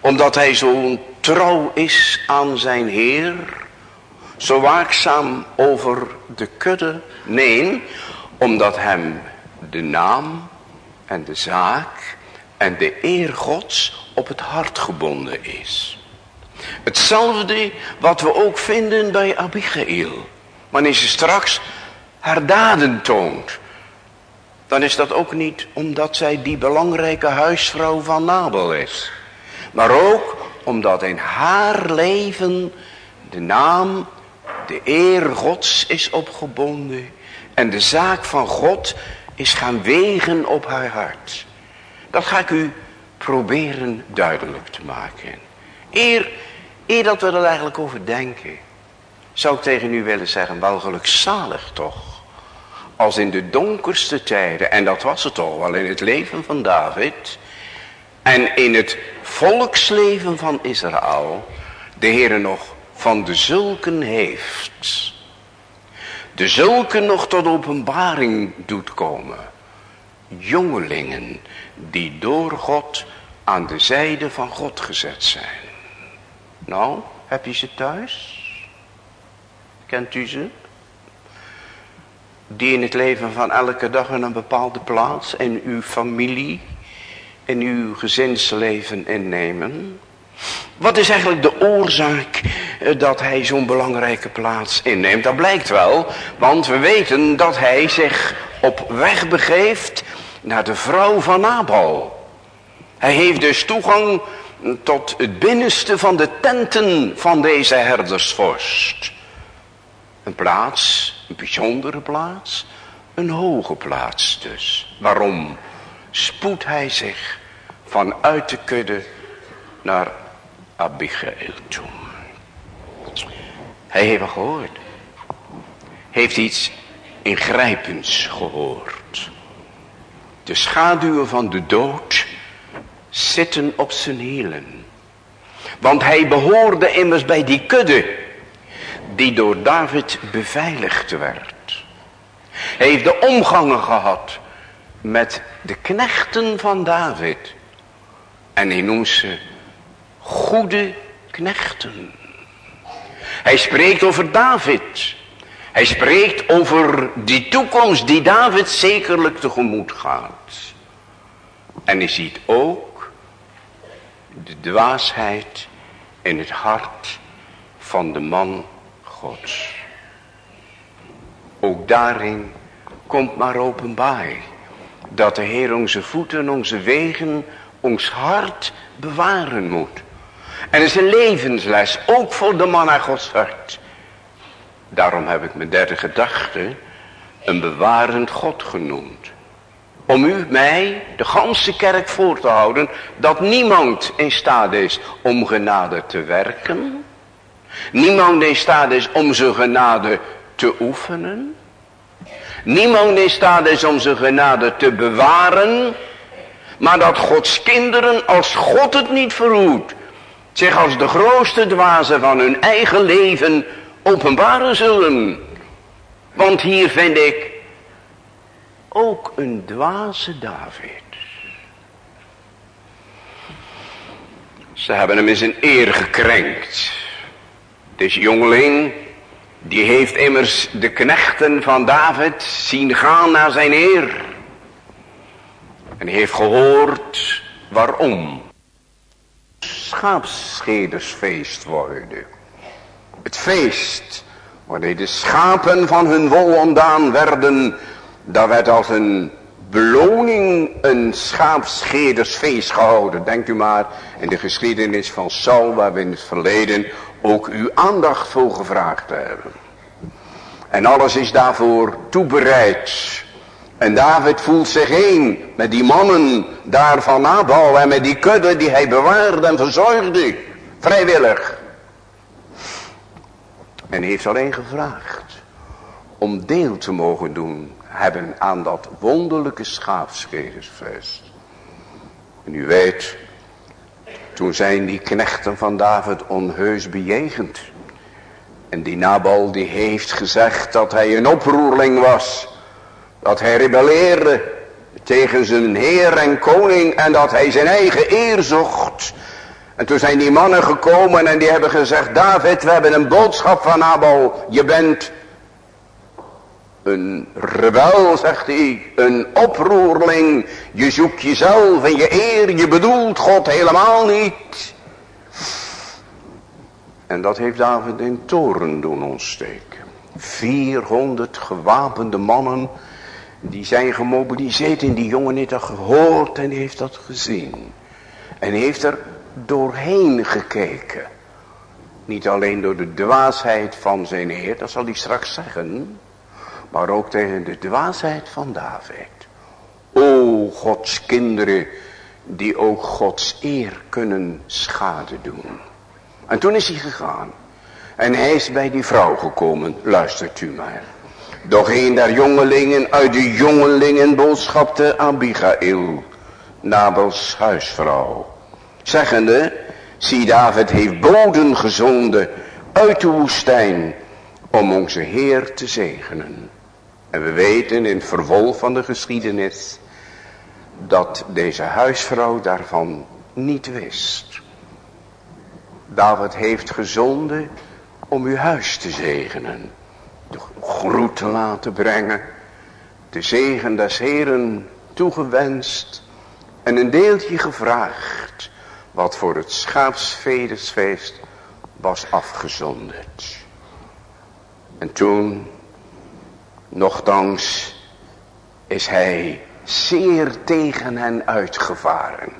Speaker 2: Omdat hij zo trouw is aan zijn Heer. zo waakzaam over de kudde? Nee, omdat hem de naam en de zaak en de eer gods op het hart gebonden is. Hetzelfde wat we ook vinden bij Abigail. Wanneer ze straks haar daden toont. Dan is dat ook niet omdat zij die belangrijke huisvrouw van Nabel is. Maar ook omdat in haar leven de naam, de eer gods is opgebonden. En de zaak van God is gaan wegen op haar hart. Dat ga ik u proberen duidelijk te maken. Eer, eer dat we er eigenlijk over denken, zou ik tegen u willen zeggen, wel gelukzalig toch. Als in de donkerste tijden, en dat was het toch wel in het leven van David, en in het volksleven van Israël, de Heer nog van de zulken heeft. De zulken nog tot openbaring doet komen. Jongelingen die door God aan de zijde van God gezet zijn. Nou, heb je ze thuis? Kent u ze? Die in het leven van elke dag een bepaalde plaats in uw familie, in uw gezinsleven innemen. Wat is eigenlijk de oorzaak eh, dat hij zo'n belangrijke plaats inneemt? Dat blijkt wel, want we weten dat hij zich op weg begeeft naar de vrouw van Nabal. Hij heeft dus toegang tot het binnenste van de tenten van deze herdersvorst. Een plaats, een bijzondere plaats, een hoge plaats dus. Waarom spoedt hij zich vanuit de kudde naar Abigail toe? Hij heeft gehoord. Heeft iets ingrijpends gehoord. De schaduwen van de dood zitten op zijn hielen. Want hij behoorde immers bij die kudde die door David beveiligd werd. Hij heeft de omgangen gehad met de knechten van David. En hij noemt ze goede knechten. Hij spreekt over David. Hij spreekt over die toekomst die David zekerlijk tegemoet gaat. En hij ziet ook de dwaasheid in het hart van de man Gods. Ook daarin komt maar openbaar dat de Heer onze voeten, onze wegen, ons hart bewaren moet. En het is een levensles, ook voor de man naar Gods hart. Daarom heb ik mijn derde gedachte een bewarend God genoemd. Om u, mij, de ganse kerk voor te houden, dat niemand in staat is om genade te werken. Niemand in staat is om zijn genade te oefenen. Niemand in staat is om zijn genade te bewaren. Maar dat Gods kinderen, als God het niet verhoedt, zich als de grootste dwazen van hun eigen leven openbaren zullen. Want hier vind ik ook een dwaze David. Ze hebben hem in zijn eer gekrenkt. Deze jongeling, die heeft immers de knechten van David zien gaan naar zijn eer. En heeft gehoord waarom. Schaapschedersfeest worden. Het feest wanneer de schapen van hun wol ontdaan werden. Daar werd als een beloning een schaapschedersfeest gehouden. Denkt u maar in de geschiedenis van Saul waar we in het verleden ook uw aandacht voor gevraagd hebben. En alles is daarvoor toebereid. En David voelt zich heen met die mannen daar van Nabal en met die kudde die hij bewaarde en verzorgde. Vrijwillig. En heeft alleen gevraagd om deel te mogen doen hebben aan dat wonderlijke schaapschedersfeest. En u weet, toen zijn die knechten van David onheus bejegend. En die Nabal die heeft gezegd dat hij een oproerling was. Dat hij rebelleerde tegen zijn heer en koning en dat hij zijn eigen eer zocht. En toen zijn die mannen gekomen en die hebben gezegd, David, we hebben een boodschap van Abel. Je bent een rebel, zegt hij, een oproerling. Je zoekt jezelf en je eer, je bedoelt God helemaal niet. En dat heeft David in toren doen ontsteken. 400 gewapende mannen, die zijn gemobiliseerd en die jongen heeft dat gehoord en heeft dat gezien. En heeft er doorheen gekeken. Niet alleen door de dwaasheid van zijn heer, dat zal hij straks zeggen. Maar ook tegen de dwaasheid van David. O Gods kinderen die ook Gods eer kunnen schade doen. En toen is hij gegaan. En hij is bij die vrouw gekomen. Luistert u maar. Doch een der jongelingen uit de jongelingen boodschapte Abigail. Nabels huisvrouw. Zeggende. Zie David heeft boden gezonden uit de woestijn. Om onze Heer te zegenen. En we weten in het vervolg van de geschiedenis. Dat deze huisvrouw daarvan niet wist. David heeft gezonden om uw huis te zegenen. De groet te laten brengen. De zegen des Heren toegewenst. En een deeltje gevraagd. Wat voor het schaapsvedesfeest was afgezonderd. En toen, nogthans, is hij zeer tegen hen uitgevaren.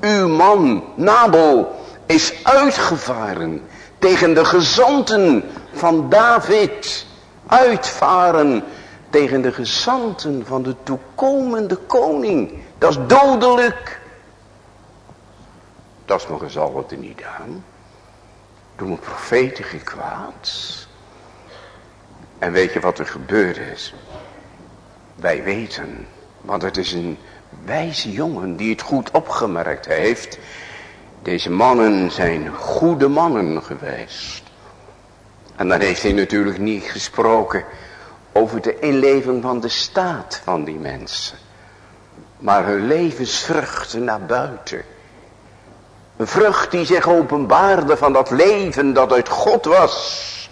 Speaker 2: Uw man, Nabel, is uitgevaren tegen de gezanten van David. Uitvaren tegen de gezanten van de toekomende koning. Dat is dodelijk. Dat is nog eens al wat er niet aan. Doen profeten geen kwaad. En weet je wat er gebeurd is? Wij weten, want het is een wijze jongen die het goed opgemerkt heeft. Deze mannen zijn goede mannen geweest. En dan heeft hij natuurlijk niet gesproken over de inleving van de staat van die mensen. Maar hun levensvruchten naar buiten. Een vrucht die zich openbaarde van dat leven dat uit God was.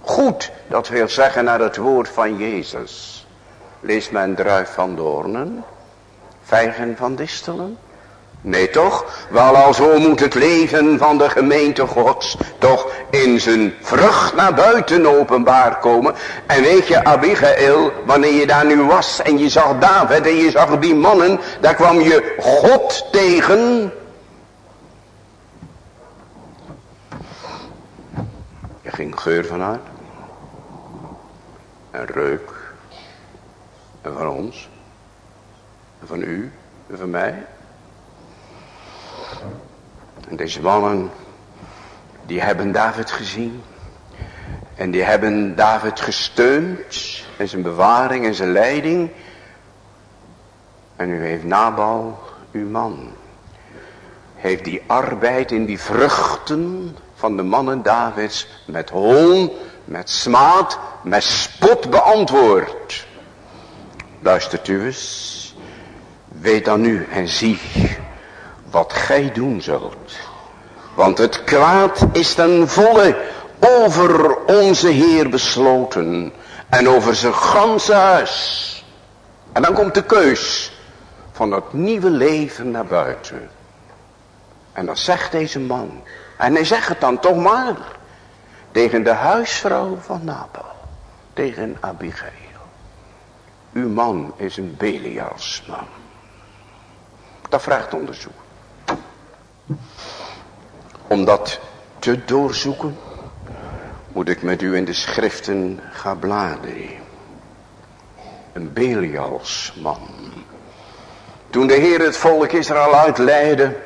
Speaker 2: Goed, dat wil zeggen naar het woord van Jezus. Leest men druif van doornen, vijgen van distelen. Nee toch? Wel al zo moet het leven van de gemeente gods toch in zijn vrucht naar buiten openbaar komen. En weet je Abigail, wanneer je daar nu was en je zag David en je zag die mannen, daar kwam je God tegen. Ging geur vanuit. En reuk. En van ons. En van u. En van mij. En deze mannen, die hebben David gezien. En die hebben David gesteund. En zijn bewaring en zijn leiding. En u heeft Nabal, uw man. Heeft die arbeid in die vruchten van de mannen Davids met hoon, met smaad, met spot beantwoord. Luistert u eens. Weet dan nu en zie wat gij doen zult. Want het kwaad is ten volle over onze Heer besloten. En over zijn ganse huis. En dan komt de keus van dat nieuwe leven naar buiten. En dan zegt deze man. En hij zegt het dan toch maar. Tegen de huisvrouw van Nabal. Tegen Abigail. Uw man is een Belialsman. Dat vraagt onderzoek om dat te doorzoeken, moet ik met u in de schriften gaan bladeren. Een Belialsman. Toen de Heer het volk Israël uitleidde,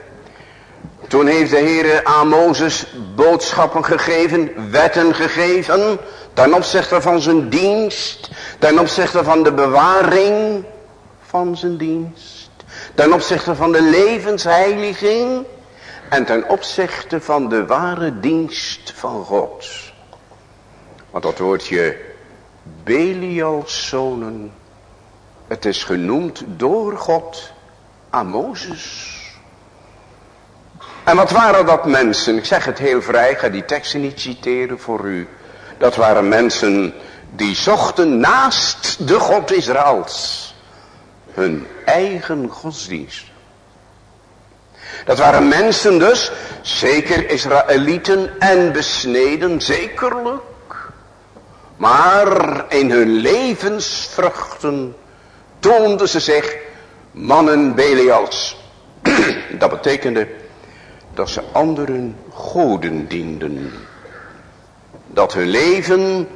Speaker 2: toen heeft de Heer aan Mozes boodschappen gegeven, wetten gegeven, ten opzichte van zijn dienst, ten opzichte van de bewaring van zijn dienst, ten opzichte van de levensheiliging, en ten opzichte van de ware dienst van God. Want dat woordje Belials zonen. Het is genoemd door God aan Mozes. En wat waren dat mensen? Ik zeg het heel vrij, ik ga die teksten niet citeren voor u. Dat waren mensen die zochten naast de God Israëls hun eigen godsdienst. Dat waren mensen dus, zeker Israëlieten en besneden, zekerlijk. Maar in hun levensvruchten toonden ze zich mannen Belials. Dat betekende dat ze anderen goden dienden. Dat hun leven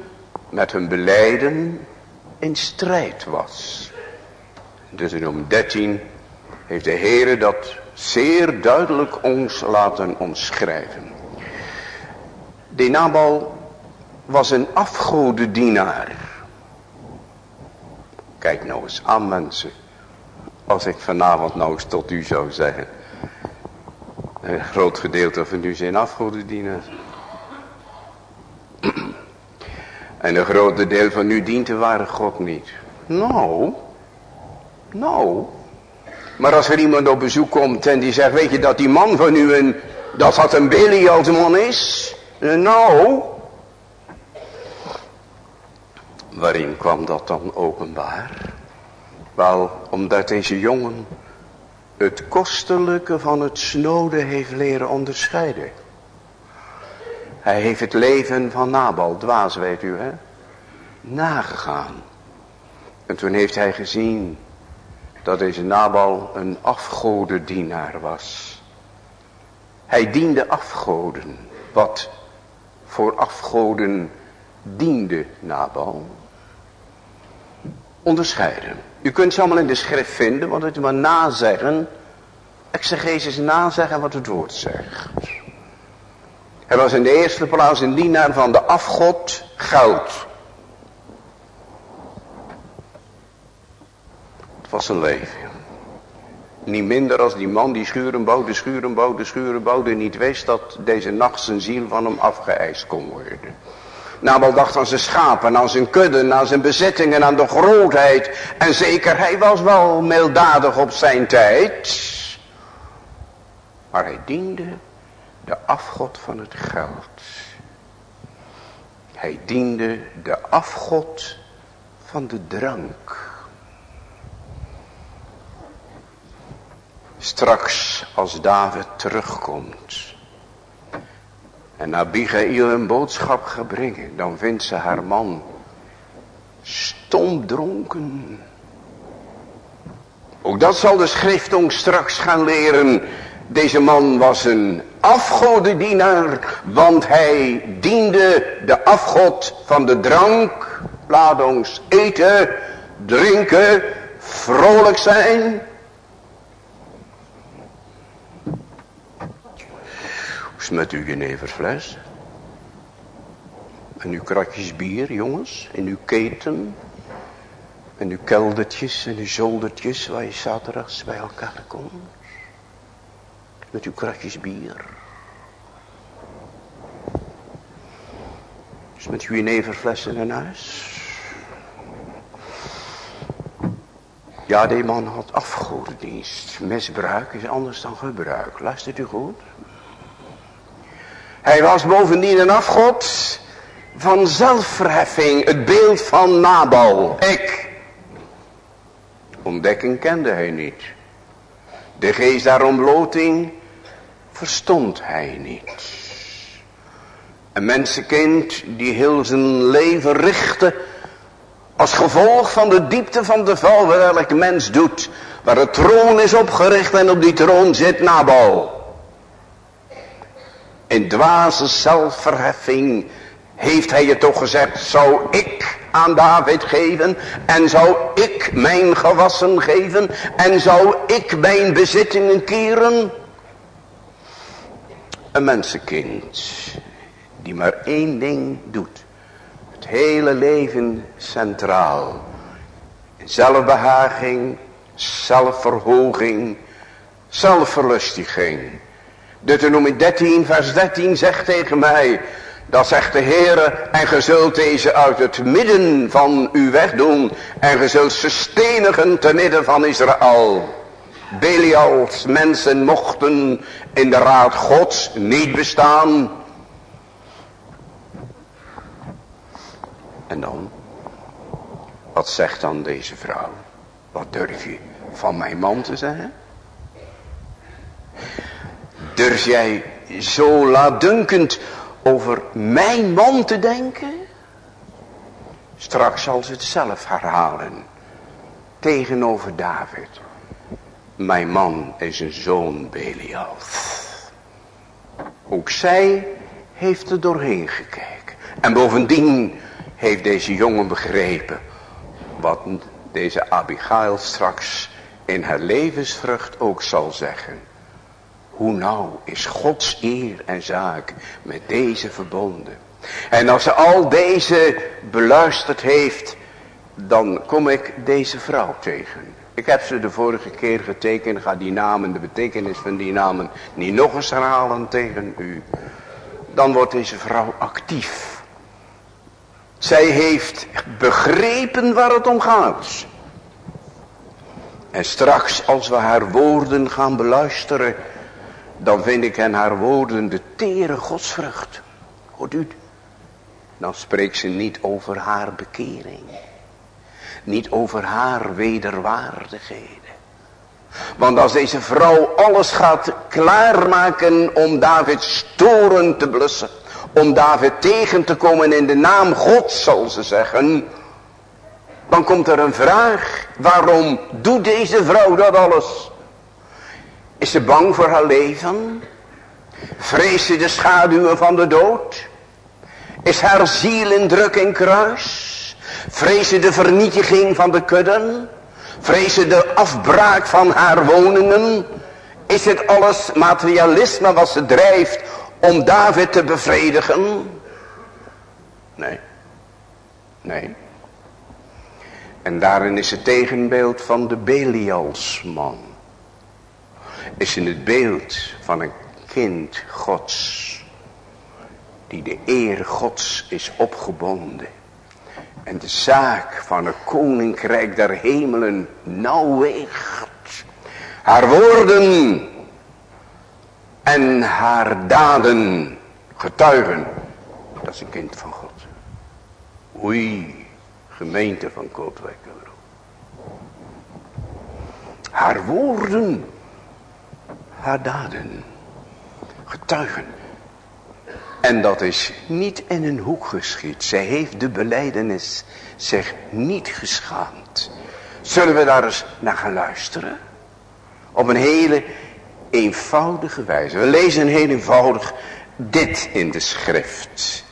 Speaker 2: met hun beleiden in strijd was. Dus in 13 heeft de Heere dat zeer duidelijk ons laten omschrijven. De Nabal was een afgodendienaar. Kijk nou eens aan mensen. Als ik vanavond nou eens tot u zou zeggen. Een groot gedeelte van u zijn afgodendienaars. En een groot deel van u dient de ware God niet. Nou, nou. Maar als er iemand op bezoek komt en die zegt, weet je dat die man van u een, dat dat een man is? Nou. Waarin kwam dat dan openbaar? Wel, omdat deze jongen het kostelijke van het snode heeft leren onderscheiden. Hij heeft het leven van Nabal, dwaas weet u hè, nagegaan. En toen heeft hij gezien dat deze Nabal een afgodendienaar was. Hij diende afgoden. Wat voor afgoden diende Nabal? Onderscheiden. U kunt ze allemaal in de schrift vinden, want het maar nazeggen. Exegesis nazeggen wat het woord zegt. Hij was in de eerste plaats een dienaar van de afgod goud. Het was een leven. Niet minder als die man die schuren bouwde, schuren bouwde, schuren bouwde. Niet wist dat deze nacht zijn ziel van hem afgeëist kon worden. Nabal dacht aan zijn schapen, aan zijn kudden, aan zijn bezittingen, aan de grootheid. En zeker, hij was wel meeldadig op zijn tijd. Maar hij diende de afgod van het geld. Hij diende de afgod van de drank. Straks als David terugkomt en Abigail een boodschap gaat brengen, dan vindt ze haar man stomdronken. Ook dat zal de schrift ons straks gaan leren. Deze man was een afgodendienaar, want hij diende de afgod van de drank. Laat ons eten, drinken, vrolijk zijn. Met uw jeneverfles. En uw kratjes bier, jongens. En uw keten. En uw keldertjes en uw zoldertjes waar je zaterdags bij elkaar komt. Met uw kratjes bier. Dus met uw jeneverflessen in huis. Ja, die man had afgodendienst. Misbruik is anders dan gebruik. Luistert u goed? Hij was bovendien een afgod van zelfverheffing. Het beeld van Nabal. Ik. Ontdekking kende hij niet. De geest der ontbloting verstond hij niet. Een mensenkind die heel zijn leven richtte als gevolg van de diepte van de val waar elk mens doet. Waar de troon is opgericht en op die troon zit Nabal. In dwaze zelfverheffing heeft hij je toch gezegd, zou ik aan David geven en zou ik mijn gewassen geven en zou ik mijn bezittingen keren? Een mensenkind die maar één ding doet. Het hele leven centraal. Zelfbehaging, zelfverhoging, zelfverlustiging. Deuteronomie 13 vers 13 zegt tegen mij. Dat zegt de Heere. En ge zult deze uit het midden van u wegdoen. En ge zult ze stenigen te midden van Israël. Belials mensen mochten in de raad gods niet bestaan. En dan, wat zegt dan deze vrouw? Wat durf je van mijn man te zeggen? Durf jij zo laatdunkend over mijn man te denken? Straks zal ze het zelf herhalen. Tegenover David. Mijn man is een zoon Belial. Ook zij heeft er doorheen gekeken. En bovendien heeft deze jongen begrepen. Wat deze Abigail straks in haar levensvrucht ook zal zeggen. Hoe nauw is Gods eer en zaak met deze verbonden. En als ze al deze beluisterd heeft, dan kom ik deze vrouw tegen. Ik heb ze de vorige keer getekend, ga die namen, de betekenis van die namen niet nog eens herhalen tegen u. Dan wordt deze vrouw actief. Zij heeft begrepen waar het om gaat. En straks als we haar woorden gaan beluisteren, dan vind ik in haar woorden de tere godsvrucht. Hoort u? Dan spreekt ze niet over haar bekering. Niet over haar wederwaardigheden. Want als deze vrouw alles gaat klaarmaken om Davids toren te blussen. Om David tegen te komen in de naam God zal ze zeggen. Dan komt er een vraag. Waarom doet deze vrouw dat alles? Is ze bang voor haar leven? Vreest ze de schaduwen van de dood? Is haar ziel in druk en kruis? Vrees ze de vernietiging van de kudden? Vrees ze de afbraak van haar woningen? Is het alles materialisme wat ze drijft om David te bevredigen? Nee. Nee. En daarin is het tegenbeeld van de Belialsman. Is in het beeld van een kind gods. Die de eer gods is opgebonden. En de zaak van het koninkrijk der hemelen nauw weegt. Haar woorden en haar daden getuigen. Dat is een kind van God. Oei, gemeente van Kootwijk. Haar woorden, haar daden getuigen. En dat is niet in een hoek geschied. Zij heeft de beleidenis zich niet geschaamd. Zullen we daar eens naar gaan luisteren? Op een hele eenvoudige wijze. We lezen heel eenvoudig dit in de schrift.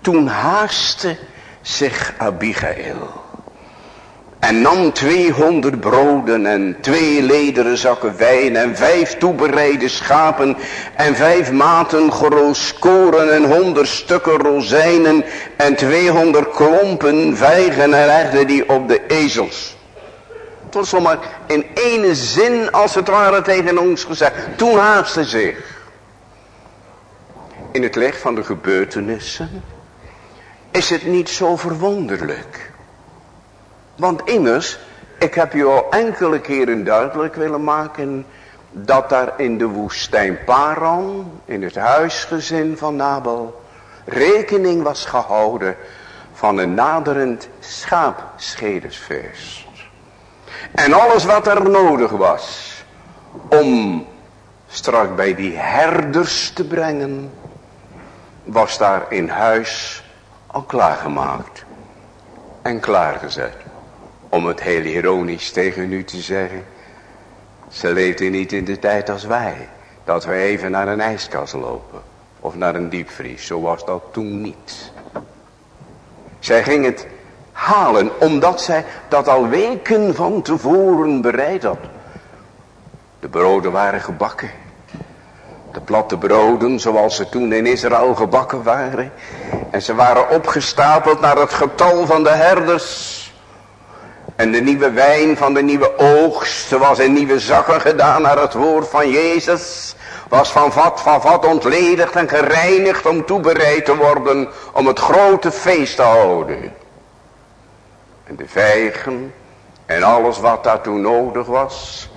Speaker 2: Toen haastte zich Abigail en nam 200 broden en twee lederen zakken wijn en vijf toebereide schapen en vijf maten koren en honderd stukken rozijnen en 200 klompen vijgen en legde die op de ezels. Was zomaar in ene zin als het ware tegen ons gezegd. Toen haastte zich. In het licht van de gebeurtenissen is het niet zo verwonderlijk want immers, ik heb u al enkele keren duidelijk willen maken dat daar in de woestijn Paran, in het huisgezin van Nabal, rekening was gehouden van een naderend schaapschedersfeest. En alles wat er nodig was om straks bij die herders te brengen, was daar in huis al klaargemaakt en klaargezet. Om het heel ironisch tegen u te zeggen. Ze leefde niet in de tijd als wij. Dat we even naar een ijskast lopen. Of naar een diepvries. Zo was dat toen niet. Zij ging het halen. Omdat zij dat al weken van tevoren bereid had. De broden waren gebakken. De platte broden zoals ze toen in Israël gebakken waren. En ze waren opgestapeld naar het getal van de herders. En de nieuwe wijn van de nieuwe oogst was in nieuwe zakken gedaan naar het woord van Jezus. Was van vat van vat ontledigd en gereinigd om toebereid te worden om het grote feest te houden. En de vijgen En alles wat daartoe nodig was.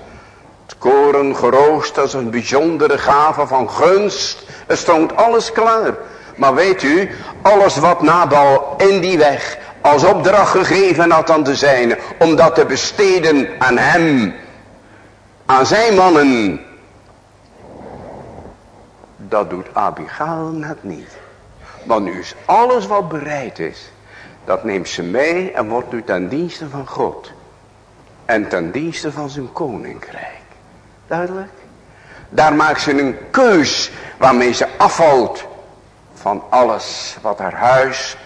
Speaker 2: Het koren geroost als een bijzondere gave van gunst. Er stond alles klaar. Maar weet u, alles wat Nabal in die weg als opdracht gegeven had aan de zijne. Om dat te besteden aan hem. Aan zijn mannen. Dat doet Abigail net niet. Want nu is alles wat bereid is. Dat neemt ze mee en wordt nu ten dienste van God. En ten dienste van zijn koninkrijk. Duidelijk? Daar maakt ze een keus waarmee ze afvalt van alles wat haar huis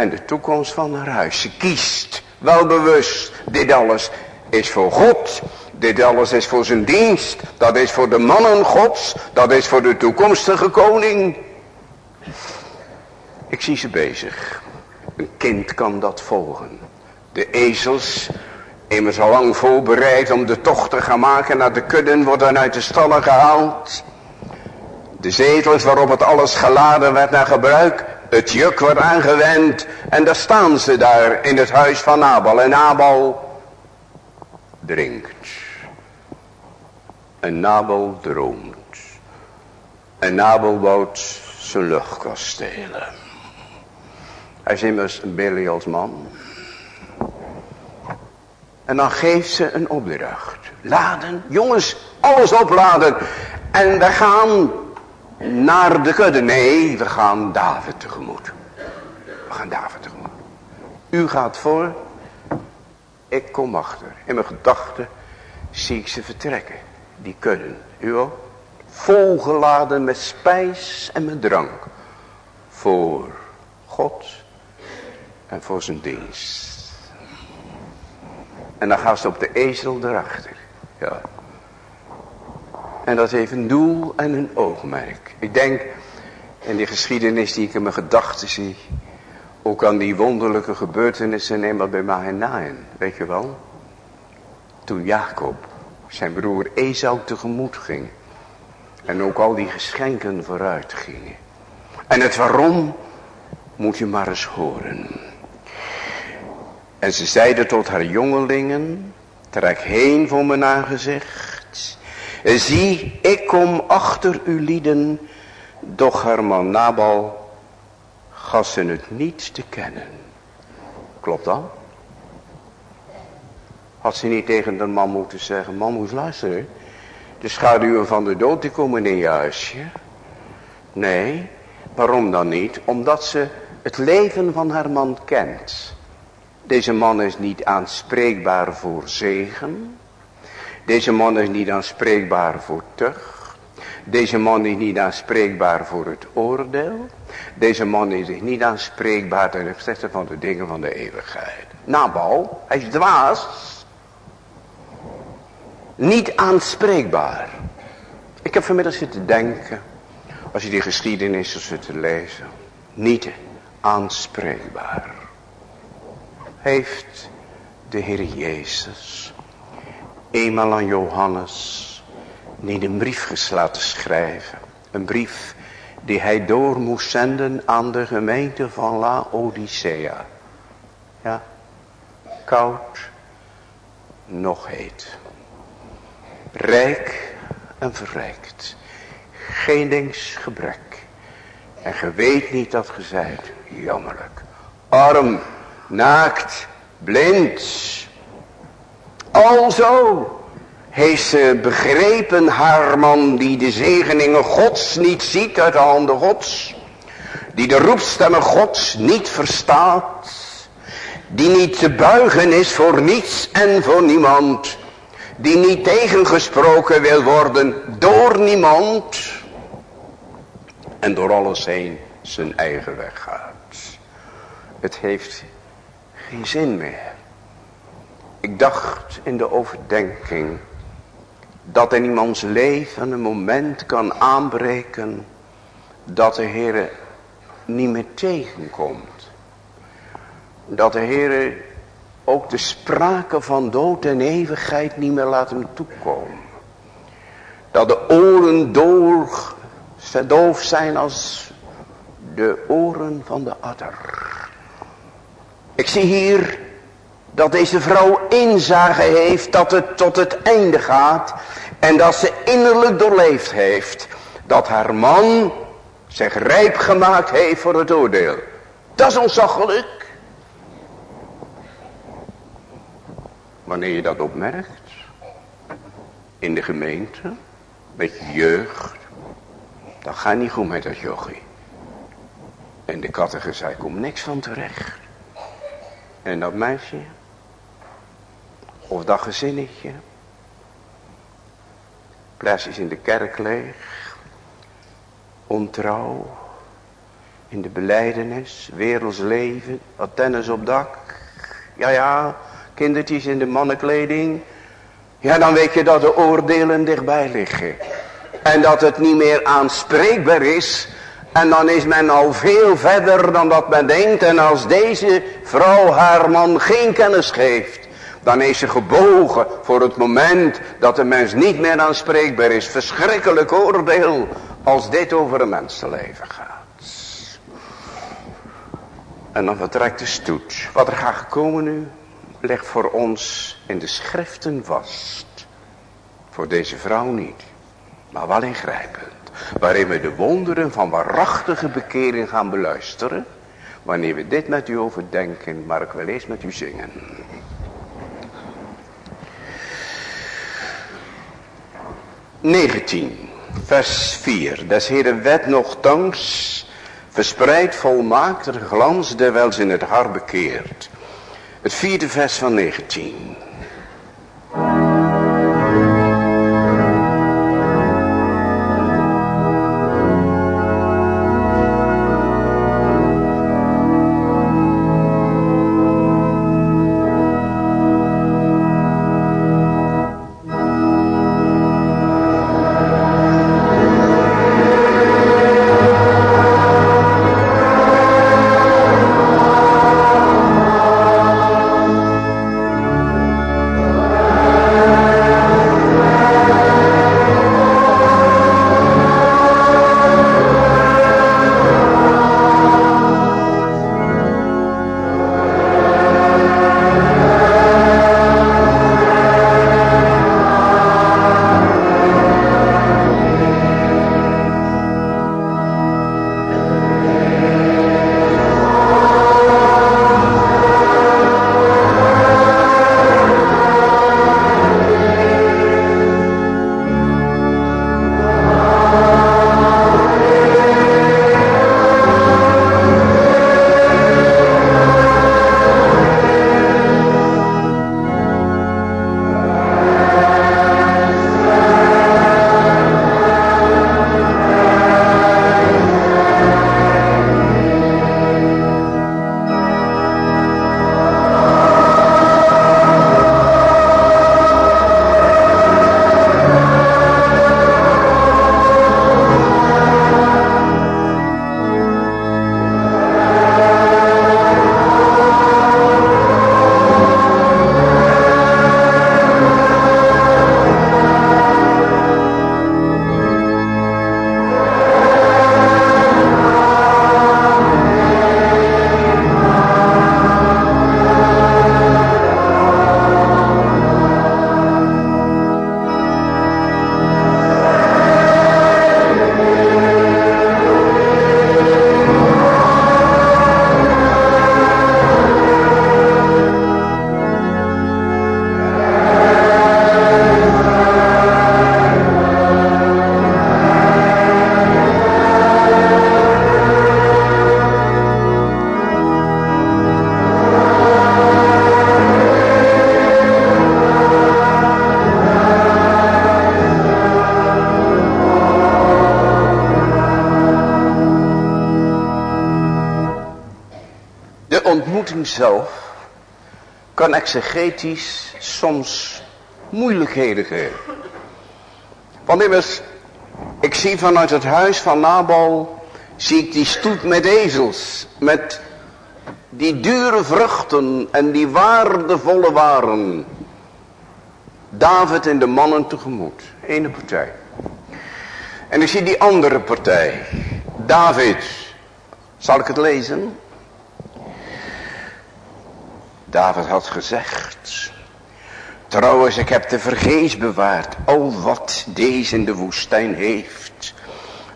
Speaker 2: en de toekomst van haar huis. Ze kiest wel bewust. Dit alles is voor God. Dit alles is voor zijn dienst. Dat is voor de mannen gods. Dat is voor de toekomstige koning. Ik zie ze bezig. Een kind kan dat volgen. De ezels, immers al lang voorbereid om de tocht te gaan maken naar de kudden, worden uit de stallen gehaald. De zetels waarop het alles geladen werd naar gebruik. Het juk wordt aangewend. En daar staan ze daar in het huis van Nabal. En Nabal drinkt. En Nabal droomt. En Nabal bouwt zijn luchtkastelen. Hij is immers een als man. En dan geeft ze een opdracht. Laden, jongens, alles opladen. En we gaan naar de kudde. Nee, we gaan David tegemoet. We gaan David tegemoet. U gaat voor, ik kom achter. In mijn gedachten zie ik ze vertrekken, die kudden. U ook? Volgeladen met spijs en met drank. Voor God en voor zijn dienst. En dan gaat ze op de ezel erachter. Ja. En dat heeft een doel en een oogmerk. Ik denk in die geschiedenis die ik in mijn gedachten zie. Ook aan die wonderlijke gebeurtenissen eenmaal bij Mahanaim. Weet je wel? Toen Jacob zijn broer Esau tegemoet ging. En ook al die geschenken vooruit gingen. En het waarom moet je maar eens horen. En ze zeiden tot haar jongelingen. Trek heen voor mijn aangezicht. Zie, ik kom achter u lieden. Doch Herman Nabal gaf ze het niet te kennen. Klopt dat? Had ze niet tegen de man moeten zeggen. Man moest luisteren. De schaduwen van de dood die komen in je huisje. Nee, waarom dan niet? Omdat ze het leven van haar man kent. Deze man is niet aanspreekbaar voor zegen. Deze man is niet aanspreekbaar voor tucht. Deze man is niet aanspreekbaar voor het oordeel. Deze man is niet aanspreekbaar ten opzichte van de dingen van de eeuwigheid. Nabal, hij is dwaas. Niet aanspreekbaar. Ik heb vanmiddag zitten denken, als je die geschiedenis zit te lezen. Niet aanspreekbaar. Heeft de Heer Jezus eenmaal aan Johannes niet een brief laten schrijven. Een brief die hij door moest zenden aan de gemeente van Laodicea. Ja, koud, nog heet. Rijk en verrijkt. Geen dings gebrek. En ge weet niet dat ge zijt. Jammerlijk. Arm, naakt, blind. Alzo heeft ze begrepen haar man die de zegeningen gods niet ziet uit de handen gods. Die de roepstemmen gods niet verstaat. Die niet te buigen is voor niets en voor niemand. Die niet tegengesproken wil worden door niemand. En door alles heen zijn eigen weg gaat. Het heeft geen zin meer. Ik dacht in de overdenking dat in iemands leven een moment kan aanbreken dat de Heer niet meer tegenkomt. Dat de Heer ook de sprake van dood en eeuwigheid niet meer laat hem toekomen. Dat de oren door verdoofd zijn als de oren van de adder. Ik zie hier Dat deze vrouw inzage heeft dat het tot het einde gaat. En dat ze innerlijk doorleefd heeft. Dat haar man zich rijp gemaakt heeft voor het oordeel. Dat is ontzaglijk. Wanneer je dat opmerkt. In de gemeente. Met je jeugd. Dan gaat niet goed met dat jochie. En de kattige zei, komt niks van terecht. En dat meisje. Of dat gezinnetje. Plaatsjes in de kerk leeg. Ontrouw. In de beleidenis. Werelds leven. Antennes op dak. Ja ja. Kindertjes in de mannenkleding. Ja dan weet je dat de oordelen dichtbij liggen. En dat het niet meer aanspreekbaar is. En dan is men al veel verder dan dat men denkt. En als deze vrouw haar man geen kennis geeft. Dan is ze gebogen voor het moment dat de mens niet meer aanspreekbaar is. Verschrikkelijk oordeel als dit over een mensenleven gaat. En dan vertrekt de stoet. Wat er gaat komen nu, ligt voor ons in de schriften vast. Voor deze vrouw niet, maar wel ingrijpend. Waarin we de wonderen van waarachtige bekering gaan beluisteren. Wanneer we dit met u overdenken, maar ik wil eerst met u zingen. Negentien, vers 4. Des Heren wet nogthans verspreid volmaakt de glans der in het hart bekeert. Het vierde vers van 19. Zelf kan exegetisch soms moeilijkheden geven. Want immers, ik zie vanuit het huis van Nabal, zie ik die stoet met ezels, met die dure vruchten en die waardevolle waren. David en de mannen tegemoet, ene partij. En ik zie die andere partij, David. Zal ik het lezen? David had gezegd. Trouwens, ik heb de vergees bewaard. Al wat deze in de woestijn heeft.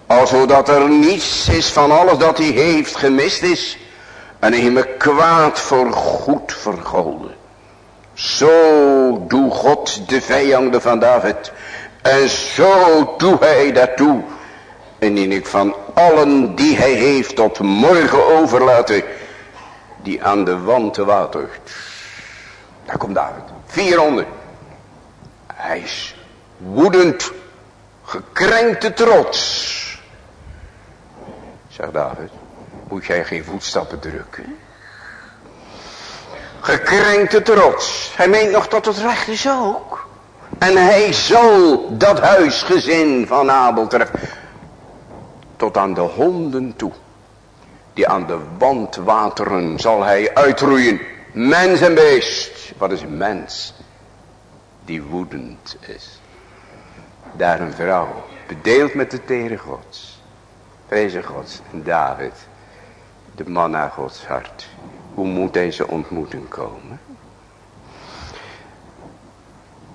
Speaker 2: Al zodat er niets is van alles dat hij heeft gemist is. En hij me kwaad voor goed vergolden. Zo doe God de vijanden van David. En zo doe hij dat toe. En die ik van allen die hij heeft tot morgen overlaten. Die aan de wand watert. Daar komt David. 400. Hij is woedend. Gekrenkte trots. Zegt David. Moet jij geen voetstappen drukken? Gekrenkte trots. Hij meent nog dat het recht is ook. En hij zal dat huisgezin van Abel treffen. Tot aan de honden toe. Die aan de wand wateren zal hij uitroeien. Mens en beest. Wat is mens? Die woedend is. Daar een vrouw. Bedeeld met de tere gods. Vrezen gods. En David. De man naar gods hart. Hoe moet deze ontmoeting komen?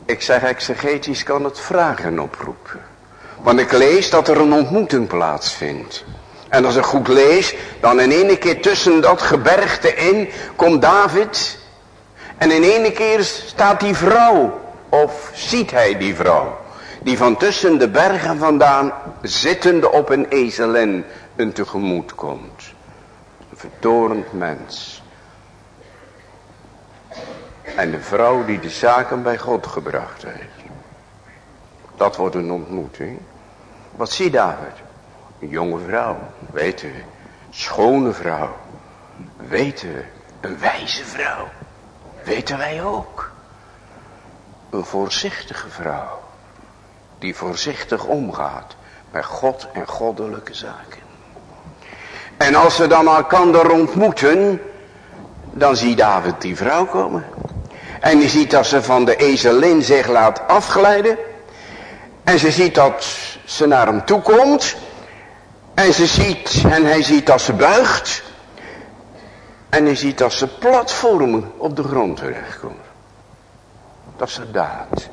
Speaker 2: Ik zeg exegetisch kan het vragen oproepen. Want ik lees dat er een ontmoeting plaatsvindt. En als ik goed lees, dan in ene keer tussen dat gebergte in komt David. En in ene keer staat die vrouw. Of ziet hij die vrouw. Die van tussen de bergen vandaan zittende op een ezelin een tegemoet komt. Een vertorend mens. En de vrouw die de zaken bij God gebracht heeft. Dat wordt een ontmoeting. Wat zie David? Een jonge vrouw, weet u. Schone vrouw. Weet u. Een wijze vrouw. Weten wij ook. Een voorzichtige vrouw. Die voorzichtig omgaat met God en goddelijke zaken. En als ze dan elkaar ontmoeten. Dan ziet David die vrouw komen. En je ziet dat ze van de ezelin zich laat afglijden. En ze ziet dat ze naar hem toe komt. En ze ziet, en hij ziet dat ze buigt. En hij ziet dat ze platformen op de grond terechtkomt. Dat is een daad.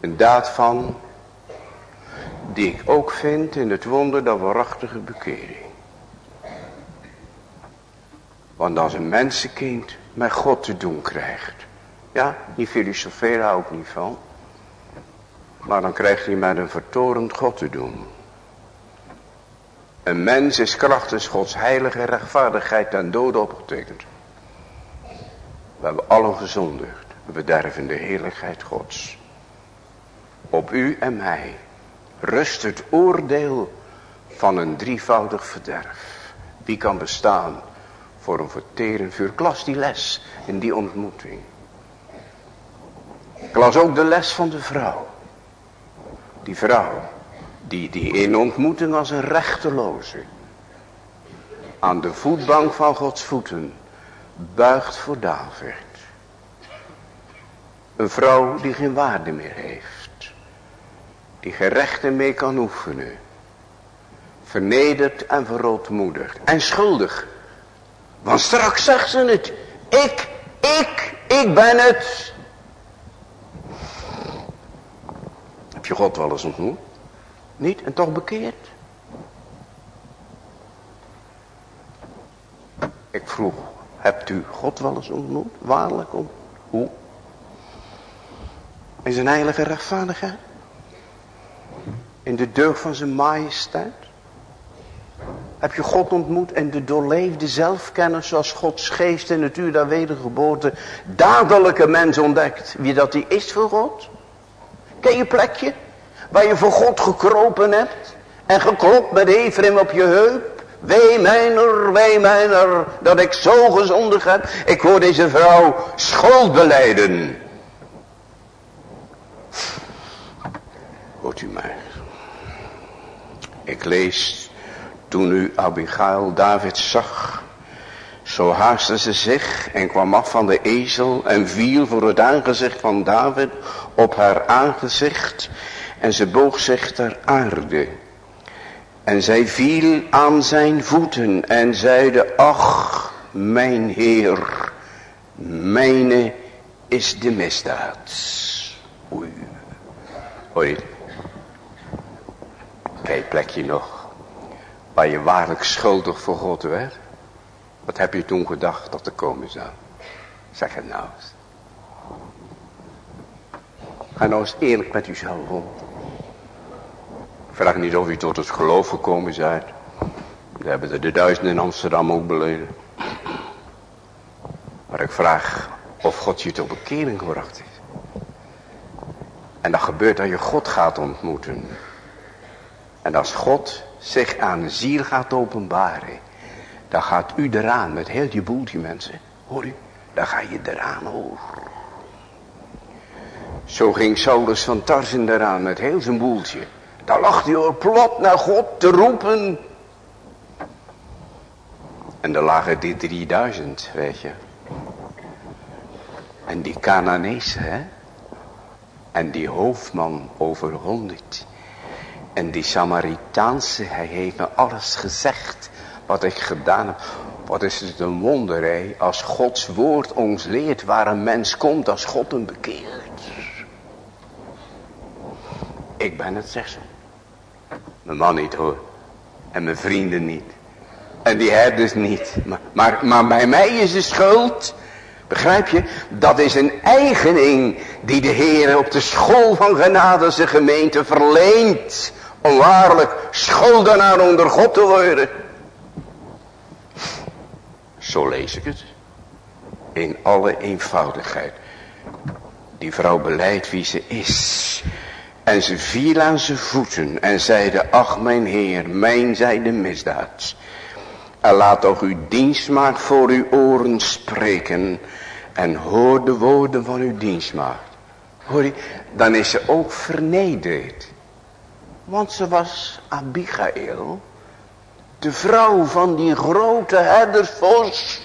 Speaker 2: Een daad van, die ik ook vind in het wonder dat waarachtige bekering. Want als een mensenkind met God te doen krijgt. Ja, die filosoferen hou ik niet van. Maar dan krijgt hij met een vertorend God te doen. Een mens is krachtens Gods heilige rechtvaardigheid ten dode opgetekend. We hebben allen gezondigd. We bederven de heerlijkheid Gods. Op u en mij rust het oordeel van een drievoudig verderf. Wie kan bestaan voor een verterend vuur? Klas die les in die ontmoeting. Ik ook de les van de vrouw. Die vrouw. Die, die in ontmoeting als een rechteloze. Aan de voetbank van Gods voeten. Buigt voor David. Een vrouw die geen waarde meer heeft. Die gerechten mee kan oefenen. Vernederd en verootmoedigd. En schuldig. Want straks zegt ze het. Ik, ik, ik ben het. Heb je God wel eens ontmoet? Niet? En toch bekeerd? Ik vroeg, hebt u God wel eens ontmoet? Waarlijk om? Hoe? In zijn heilige rechtvaardigheid? In de deugd van zijn majesteit? Heb je God ontmoet en de doorleefde zelfkennis zoals Gods geest in het uur der wedergeboorte dadelijke mens ontdekt wie dat hij is voor God? Ken je plekje? Waar je voor God gekropen hebt. En geklopt met Ephraim op je heup. Wee mijner, wee mijner, dat ik zo gezondig heb. Ik hoor deze vrouw schuld beleiden. Hoort u mij. Ik lees, toen u Abigail David zag, zo haastte ze zich en kwam af van de ezel en viel voor het aangezicht van David op haar aangezicht en ze boog zich ter aarde. En zij viel aan zijn voeten en zeide, ach, mijn Heer Mijne is de misdaad. Oei. Oei. Kijk, plekje nog. Waar je waarlijk schuldig voor God werd. Wat heb je toen gedacht dat er komen zou? Zeg het nou eens. Ga nou eens eerlijk met uzelf om. Vraag niet of u tot het geloof gekomen bent. We hebben er de duizenden in Amsterdam ook beleden. Maar ik vraag of God je tot bekering gebracht heeft. En dat gebeurt dat je God gaat ontmoeten. En als God zich aan de ziel gaat openbaren. Dan gaat u eraan met heel je boeltje mensen. Hoor u? Dan ga je eraan hoor. Zo ging Saulus van Tarsen eraan met heel zijn boeltje. Dan lag hij hoor plot naar God te roepen. En er lagen die 3000, weet je. En die Cananezen, hè. En die hoofdman over honderd. En die Samaritaanse, hij heeft me alles gezegd wat ik gedaan heb. Wat is het een wonder, hè? Als Gods woord ons leert waar een mens komt als God hem bekeert. Ik ben het, zegt ze. Mijn man niet hoor. En mijn vrienden niet. En die herders niet. Maar, maar, bij mij is de schuld. Begrijp je? Dat is een eigening die de Heer op de school van genade zijn gemeente verleent. Om waarlijk schuldenaar onder God te worden. Zo lees ik het. In alle eenvoudigheid. Die vrouw beleidt wie ze is. En ze viel aan zijn voeten en zeide, ach mijn Heer, mijn zij de misdaad. En laat toch uw dienstmaagd voor uw oren spreken. En hoor de woorden van uw dienstmaagd. Hoor je, dan is ze ook vernederd. Want ze was Abigail. De vrouw van die grote herdersvorst.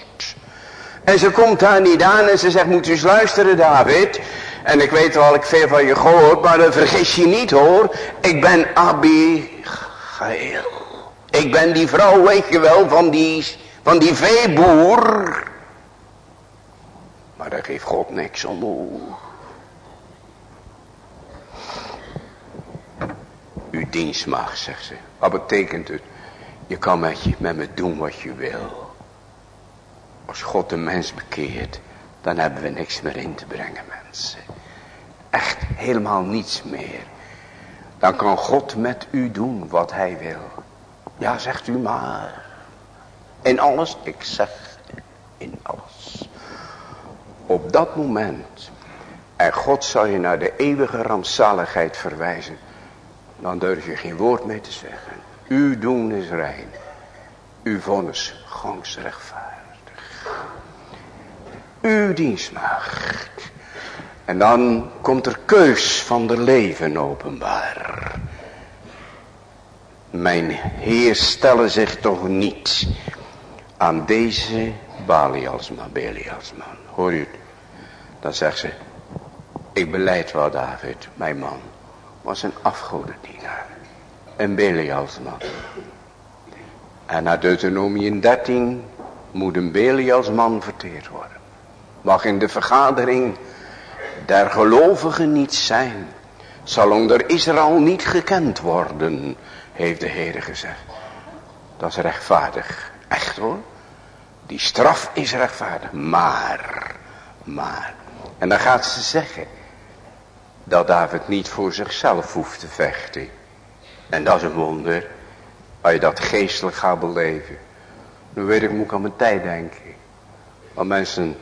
Speaker 2: En ze komt daar niet aan en ze zegt, moet u eens luisteren David. En ik weet wel, ik veel van je gehoord, maar dan vergis je niet hoor. Ik ben Abigail. Ik ben die vrouw, weet je wel, van die, van die veeboer. Maar daar geeft God niks om. Uw mag, zegt ze. Wat betekent het? Je kan met, je, met me doen wat je wil. Als God de mens bekeert, dan hebben we niks meer in te brengen, Echt helemaal niets meer. Dan kan God met u doen wat hij wil. Ja, zegt u maar. In alles? Ik zeg in alles. Op dat moment. En God zal je naar de eeuwige rampzaligheid verwijzen. Dan durf je geen woord meer te zeggen. U doen is rein. Uw vonnis gangs rechtvaardig. Uw dienstmaagd. En dan komt er keus van de leven openbaar. Mijn Heer stellen zich toch niet aan deze Baliasman, Beliasman. Hoor u het? Dan zegt ze, ik beleid wel David, mijn man, was een afgodendienaar. Een Belialsman. En na Deuteronomium 13 moet een Belialsman verteerd worden. Mag in de vergadering der gelovigen niet zijn. Zal onder Israël niet gekend worden, heeft de Heer gezegd. Dat is rechtvaardig. Echt hoor. Die straf is rechtvaardig. Maar, maar. En dan gaat ze zeggen. Dat David niet voor zichzelf hoeft te vechten. En dat is een wonder. Als je dat geestelijk gaat beleven. Dan weet ik, moet ik aan mijn tijd denken. Want mensen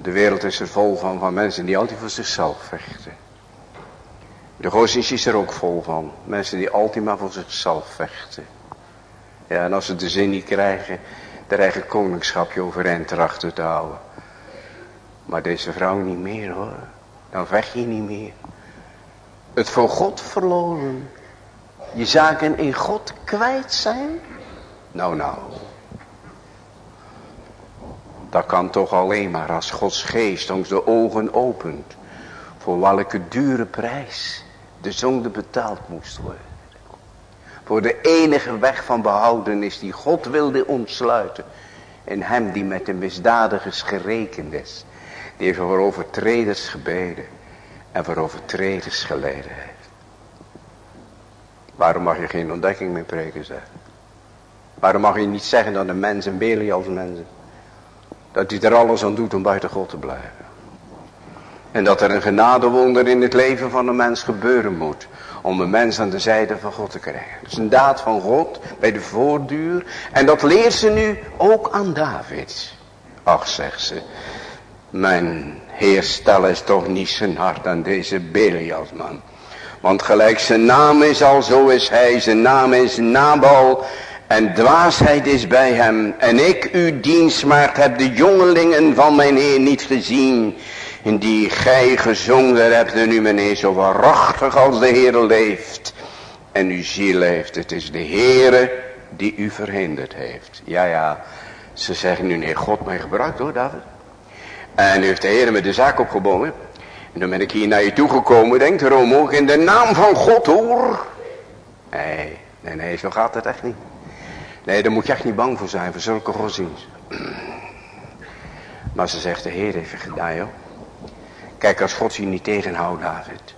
Speaker 2: de wereld is er vol van, van mensen die altijd voor zichzelf vechten. De godsdienst is er ook vol van. Mensen die altijd maar voor zichzelf vechten. Ja, en als ze de zin niet krijgen, de eigen koningschapje overeind erachter te houden. Maar deze vrouw niet meer hoor. Dan vecht je niet meer. Het voor God verloren. Je zaken in God kwijt zijn. Nou nou. Dat kan toch alleen maar als Gods geest ons de ogen opent. Voor welke dure prijs de zonde betaald moest worden. Voor de enige weg van behoudenis die God wilde ontsluiten. In hem die met de misdadigers gerekend is. Die heeft voor overtreders gebeden. En voor overtreders geleden heeft. Waarom mag je geen ontdekking meer preken zeggen? Waarom mag je niet zeggen dat een mens een Belial als mensen. Dat hij er alles aan doet om buiten God te blijven. En dat er een genadewonder in het leven van een mens gebeuren moet. Om een mens aan de zijde van God te krijgen. Dat is een daad van God bij de voorduur. En dat leert ze nu ook aan David. Ach, zegt ze. Mijn heer stel is toch niet zijn hart aan deze Belialsman. Want gelijk zijn naam is al, zo is hij. Zijn naam is Nabal. En dwaasheid is bij hem. En ik, uw dienstmaagd, heb de jongelingen van mijn Heer niet gezien. Die gij gezongen hebt. En Heer zo waarachtig als de Heer leeft. En uw ziel leeft. Het is de Heere die u verhinderd heeft. Ja, ja. Ze zeggen nu, nee, God mij gebruikt hoor, David. En nu heeft de Heer me de zaak opgebonden. En dan ben ik hier naar je toegekomen, denkt Romo, in de naam van God hoor. Nee, nee, nee, zo gaat het echt niet. Nee, daar moet je echt niet bang voor zijn, voor zulke godsdienst. Maar ze zegt, de Heer heeft gedaan, joh. Kijk, als God je niet tegenhoudt, David.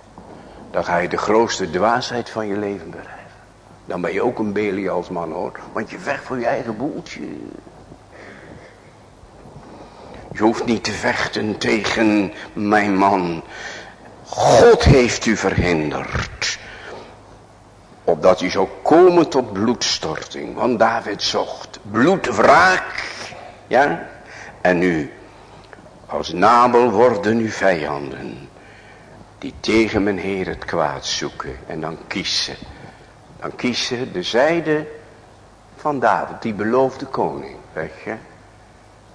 Speaker 2: Dan ga je de grootste dwaasheid van je leven bereiken. Dan ben je ook een Belialsman hoor. Want je vecht voor je eigen boeltje. Je hoeft niet te vechten tegen mijn man. God heeft u verhinderd opdat u zou komen tot bloedstorting. Want David zocht bloedwraak. Ja. En nu. Als Nabel worden uw vijanden. Die tegen mijn Heer het kwaad zoeken. En dan kiezen. Dan kiezen de zijde van David. Die beloofde koning. Weet je.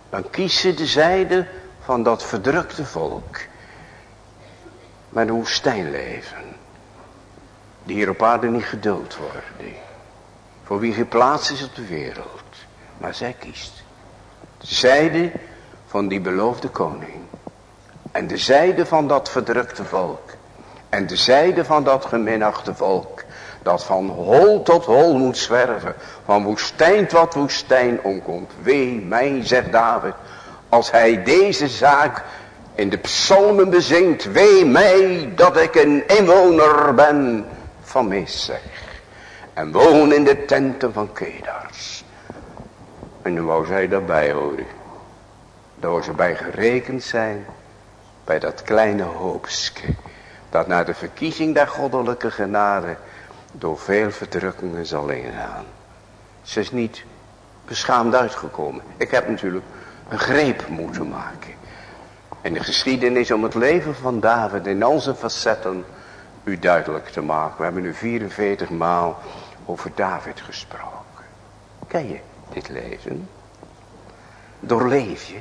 Speaker 2: Dan kiezen de zijde van dat verdrukte volk. Met een woestijnleven die hier op aarde niet geduld worden. Voor wie geplaatst is op de wereld. Maar zij kiest. De zijde van die beloofde koning. En de zijde van dat verdrukte volk. En de zijde van dat geminachte volk. Dat van hol tot hol moet zwerven. Van woestijn tot woestijn omkomt. Wee mij, zegt David. Als hij deze zaak in de psalmen bezingt. Wee mij dat ik een inwoner ben van Mesech. En woon in de tenten van Kedars. En nu wou zij daarbij horen. Daar ze bij gerekend zijn. Bij dat kleine hoopske. Dat naar de verkiezing der goddelijke genade. Door veel verdrukkingen zal ingaan. Ze is niet beschaamd uitgekomen. Ik heb natuurlijk een greep moeten maken. En de geschiedenis om het leven van David in zijn facetten duidelijk te maken. We hebben nu 44 maal over David gesproken. Ken je dit lezen? Doorleef je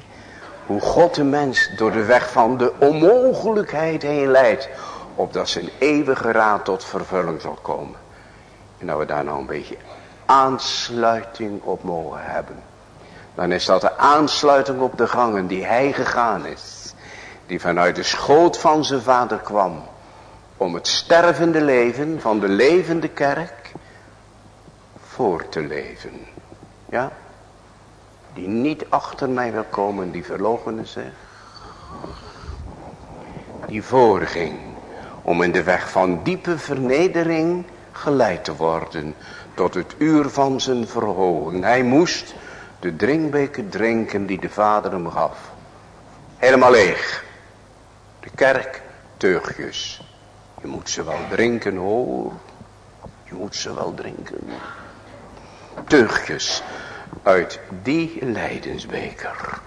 Speaker 2: hoe God de mens door de weg van de onmogelijkheid heen leidt. Opdat zijn eeuwige raad tot vervulling zal komen. En dat we daar nou een beetje aansluiting op mogen hebben. Dan is dat de aansluiting op de gangen die hij gegaan is. Die vanuit de schoot van zijn vader kwam om het stervende leven van de levende kerk voor te leven. Ja? Die niet achter mij wil komen, die verlogenen zich. Die voorging om in de weg van diepe vernedering geleid te worden tot het uur van zijn verhoging. Hij moest de drinkbeker drinken die de vader hem gaf. Helemaal leeg. De kerk teugjes. Je moet ze wel drinken hoor. Je moet ze wel drinken. Teugjes uit die lijdensbeker.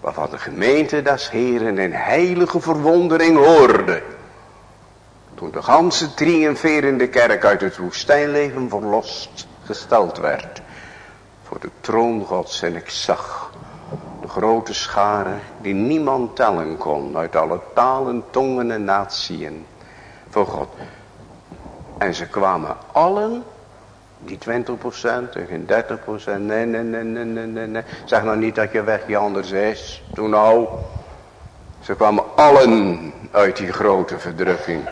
Speaker 2: Waarvan de gemeente des Heren in heilige verwondering hoorde. Toen de ganse triomferende kerk uit het woestijnleven verlost gesteld werd. Voor de troon gods en ik zag de grote schare die niemand tellen kon uit alle talen, tongen en natieën voor God. En ze kwamen allen, die 20% en geen 30%, nee, nee, nee, nee, nee, nee, Zeg nou niet dat je weg je anders is. Toen nou. Ze kwamen allen uit die grote verdrukking.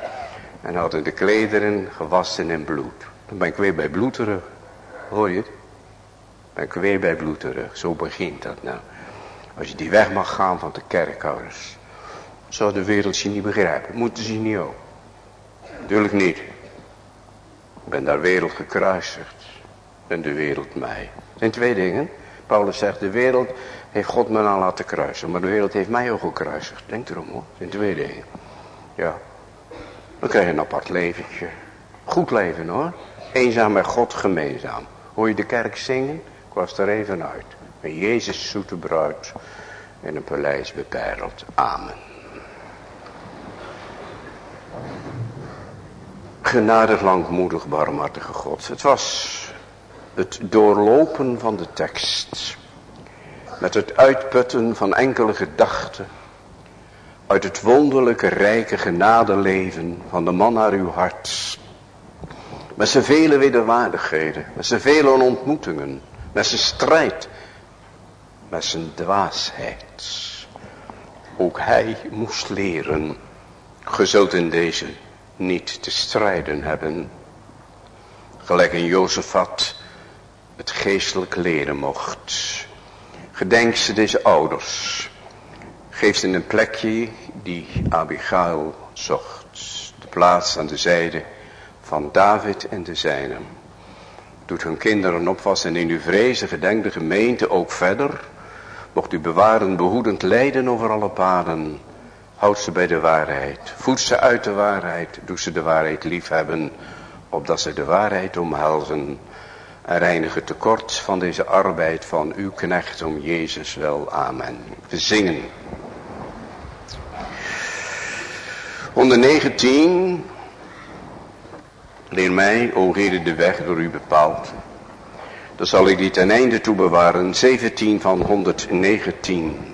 Speaker 2: En hadden de klederen gewassen in bloed. Dan ben ik weer bij bloed terug. Hoor je het? En weer bij bloed terug. Zo begint dat nou. Als je die weg mag gaan van de kerkhouders. Zou de wereld je niet begrijpen. Moeten ze niet ook. Natuurlijk niet. Ik ben daar wereld gekruisigd. En de wereld mij. Zijn twee dingen. Paulus zegt de wereld heeft God me aan laten kruisen. Maar de wereld heeft mij ook gekruisigd. Denk erom hoor. Zijn twee dingen. Ja. Dan krijg je een apart leventje. Goed leven hoor. Eenzaam met God gemeenzaam. Hoor je de kerk zingen? Ik was er even uit. Met Jezus zoete bruid in een paleis bepereld. Amen. Genadig langmoedig barmhartige God. Het was het doorlopen van de tekst. Met het uitputten van enkele gedachten. Uit het wonderlijke rijke genadeleven van de man naar uw hart. Met zijn vele wederwaardigheden. Met zijn vele ontmoetingen. Met zijn strijd. Met zijn dwaasheid. Ook hij moest leren. Ge zult in deze niet te strijden hebben. Gelijk een Jozefat het geestelijk leren mocht. Gedenk ze deze ouders. Geef ze een plekje die Abigail zocht. De plaats aan de zijde van David en de zijnen. Doet hun kinderen opwassen in uw vrezen, gedenk de gemeente ook verder. Mocht u bewaren, behoedend lijden over alle paden. Houd ze bij de waarheid. Voed ze uit de waarheid. Doe ze de waarheid liefhebben. Opdat ze de waarheid omhelzen. En reinig tekort van deze arbeid van uw knecht om Jezus wel. Amen. We zingen. 119. Leer mij, o Heer, de weg door u bepaald. Dan zal ik die ten einde toe bewaren. 17 van 119.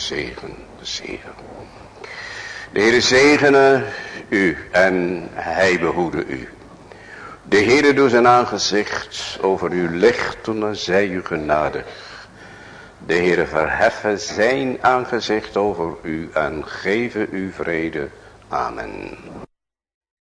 Speaker 2: Zegen, de zegen. De Heere zegene u en hij behoede u. De Heere doet zijn aangezicht over u lichten en zij u genadig. De Heere verheffen zijn aangezicht over u en geven u vrede. Amen.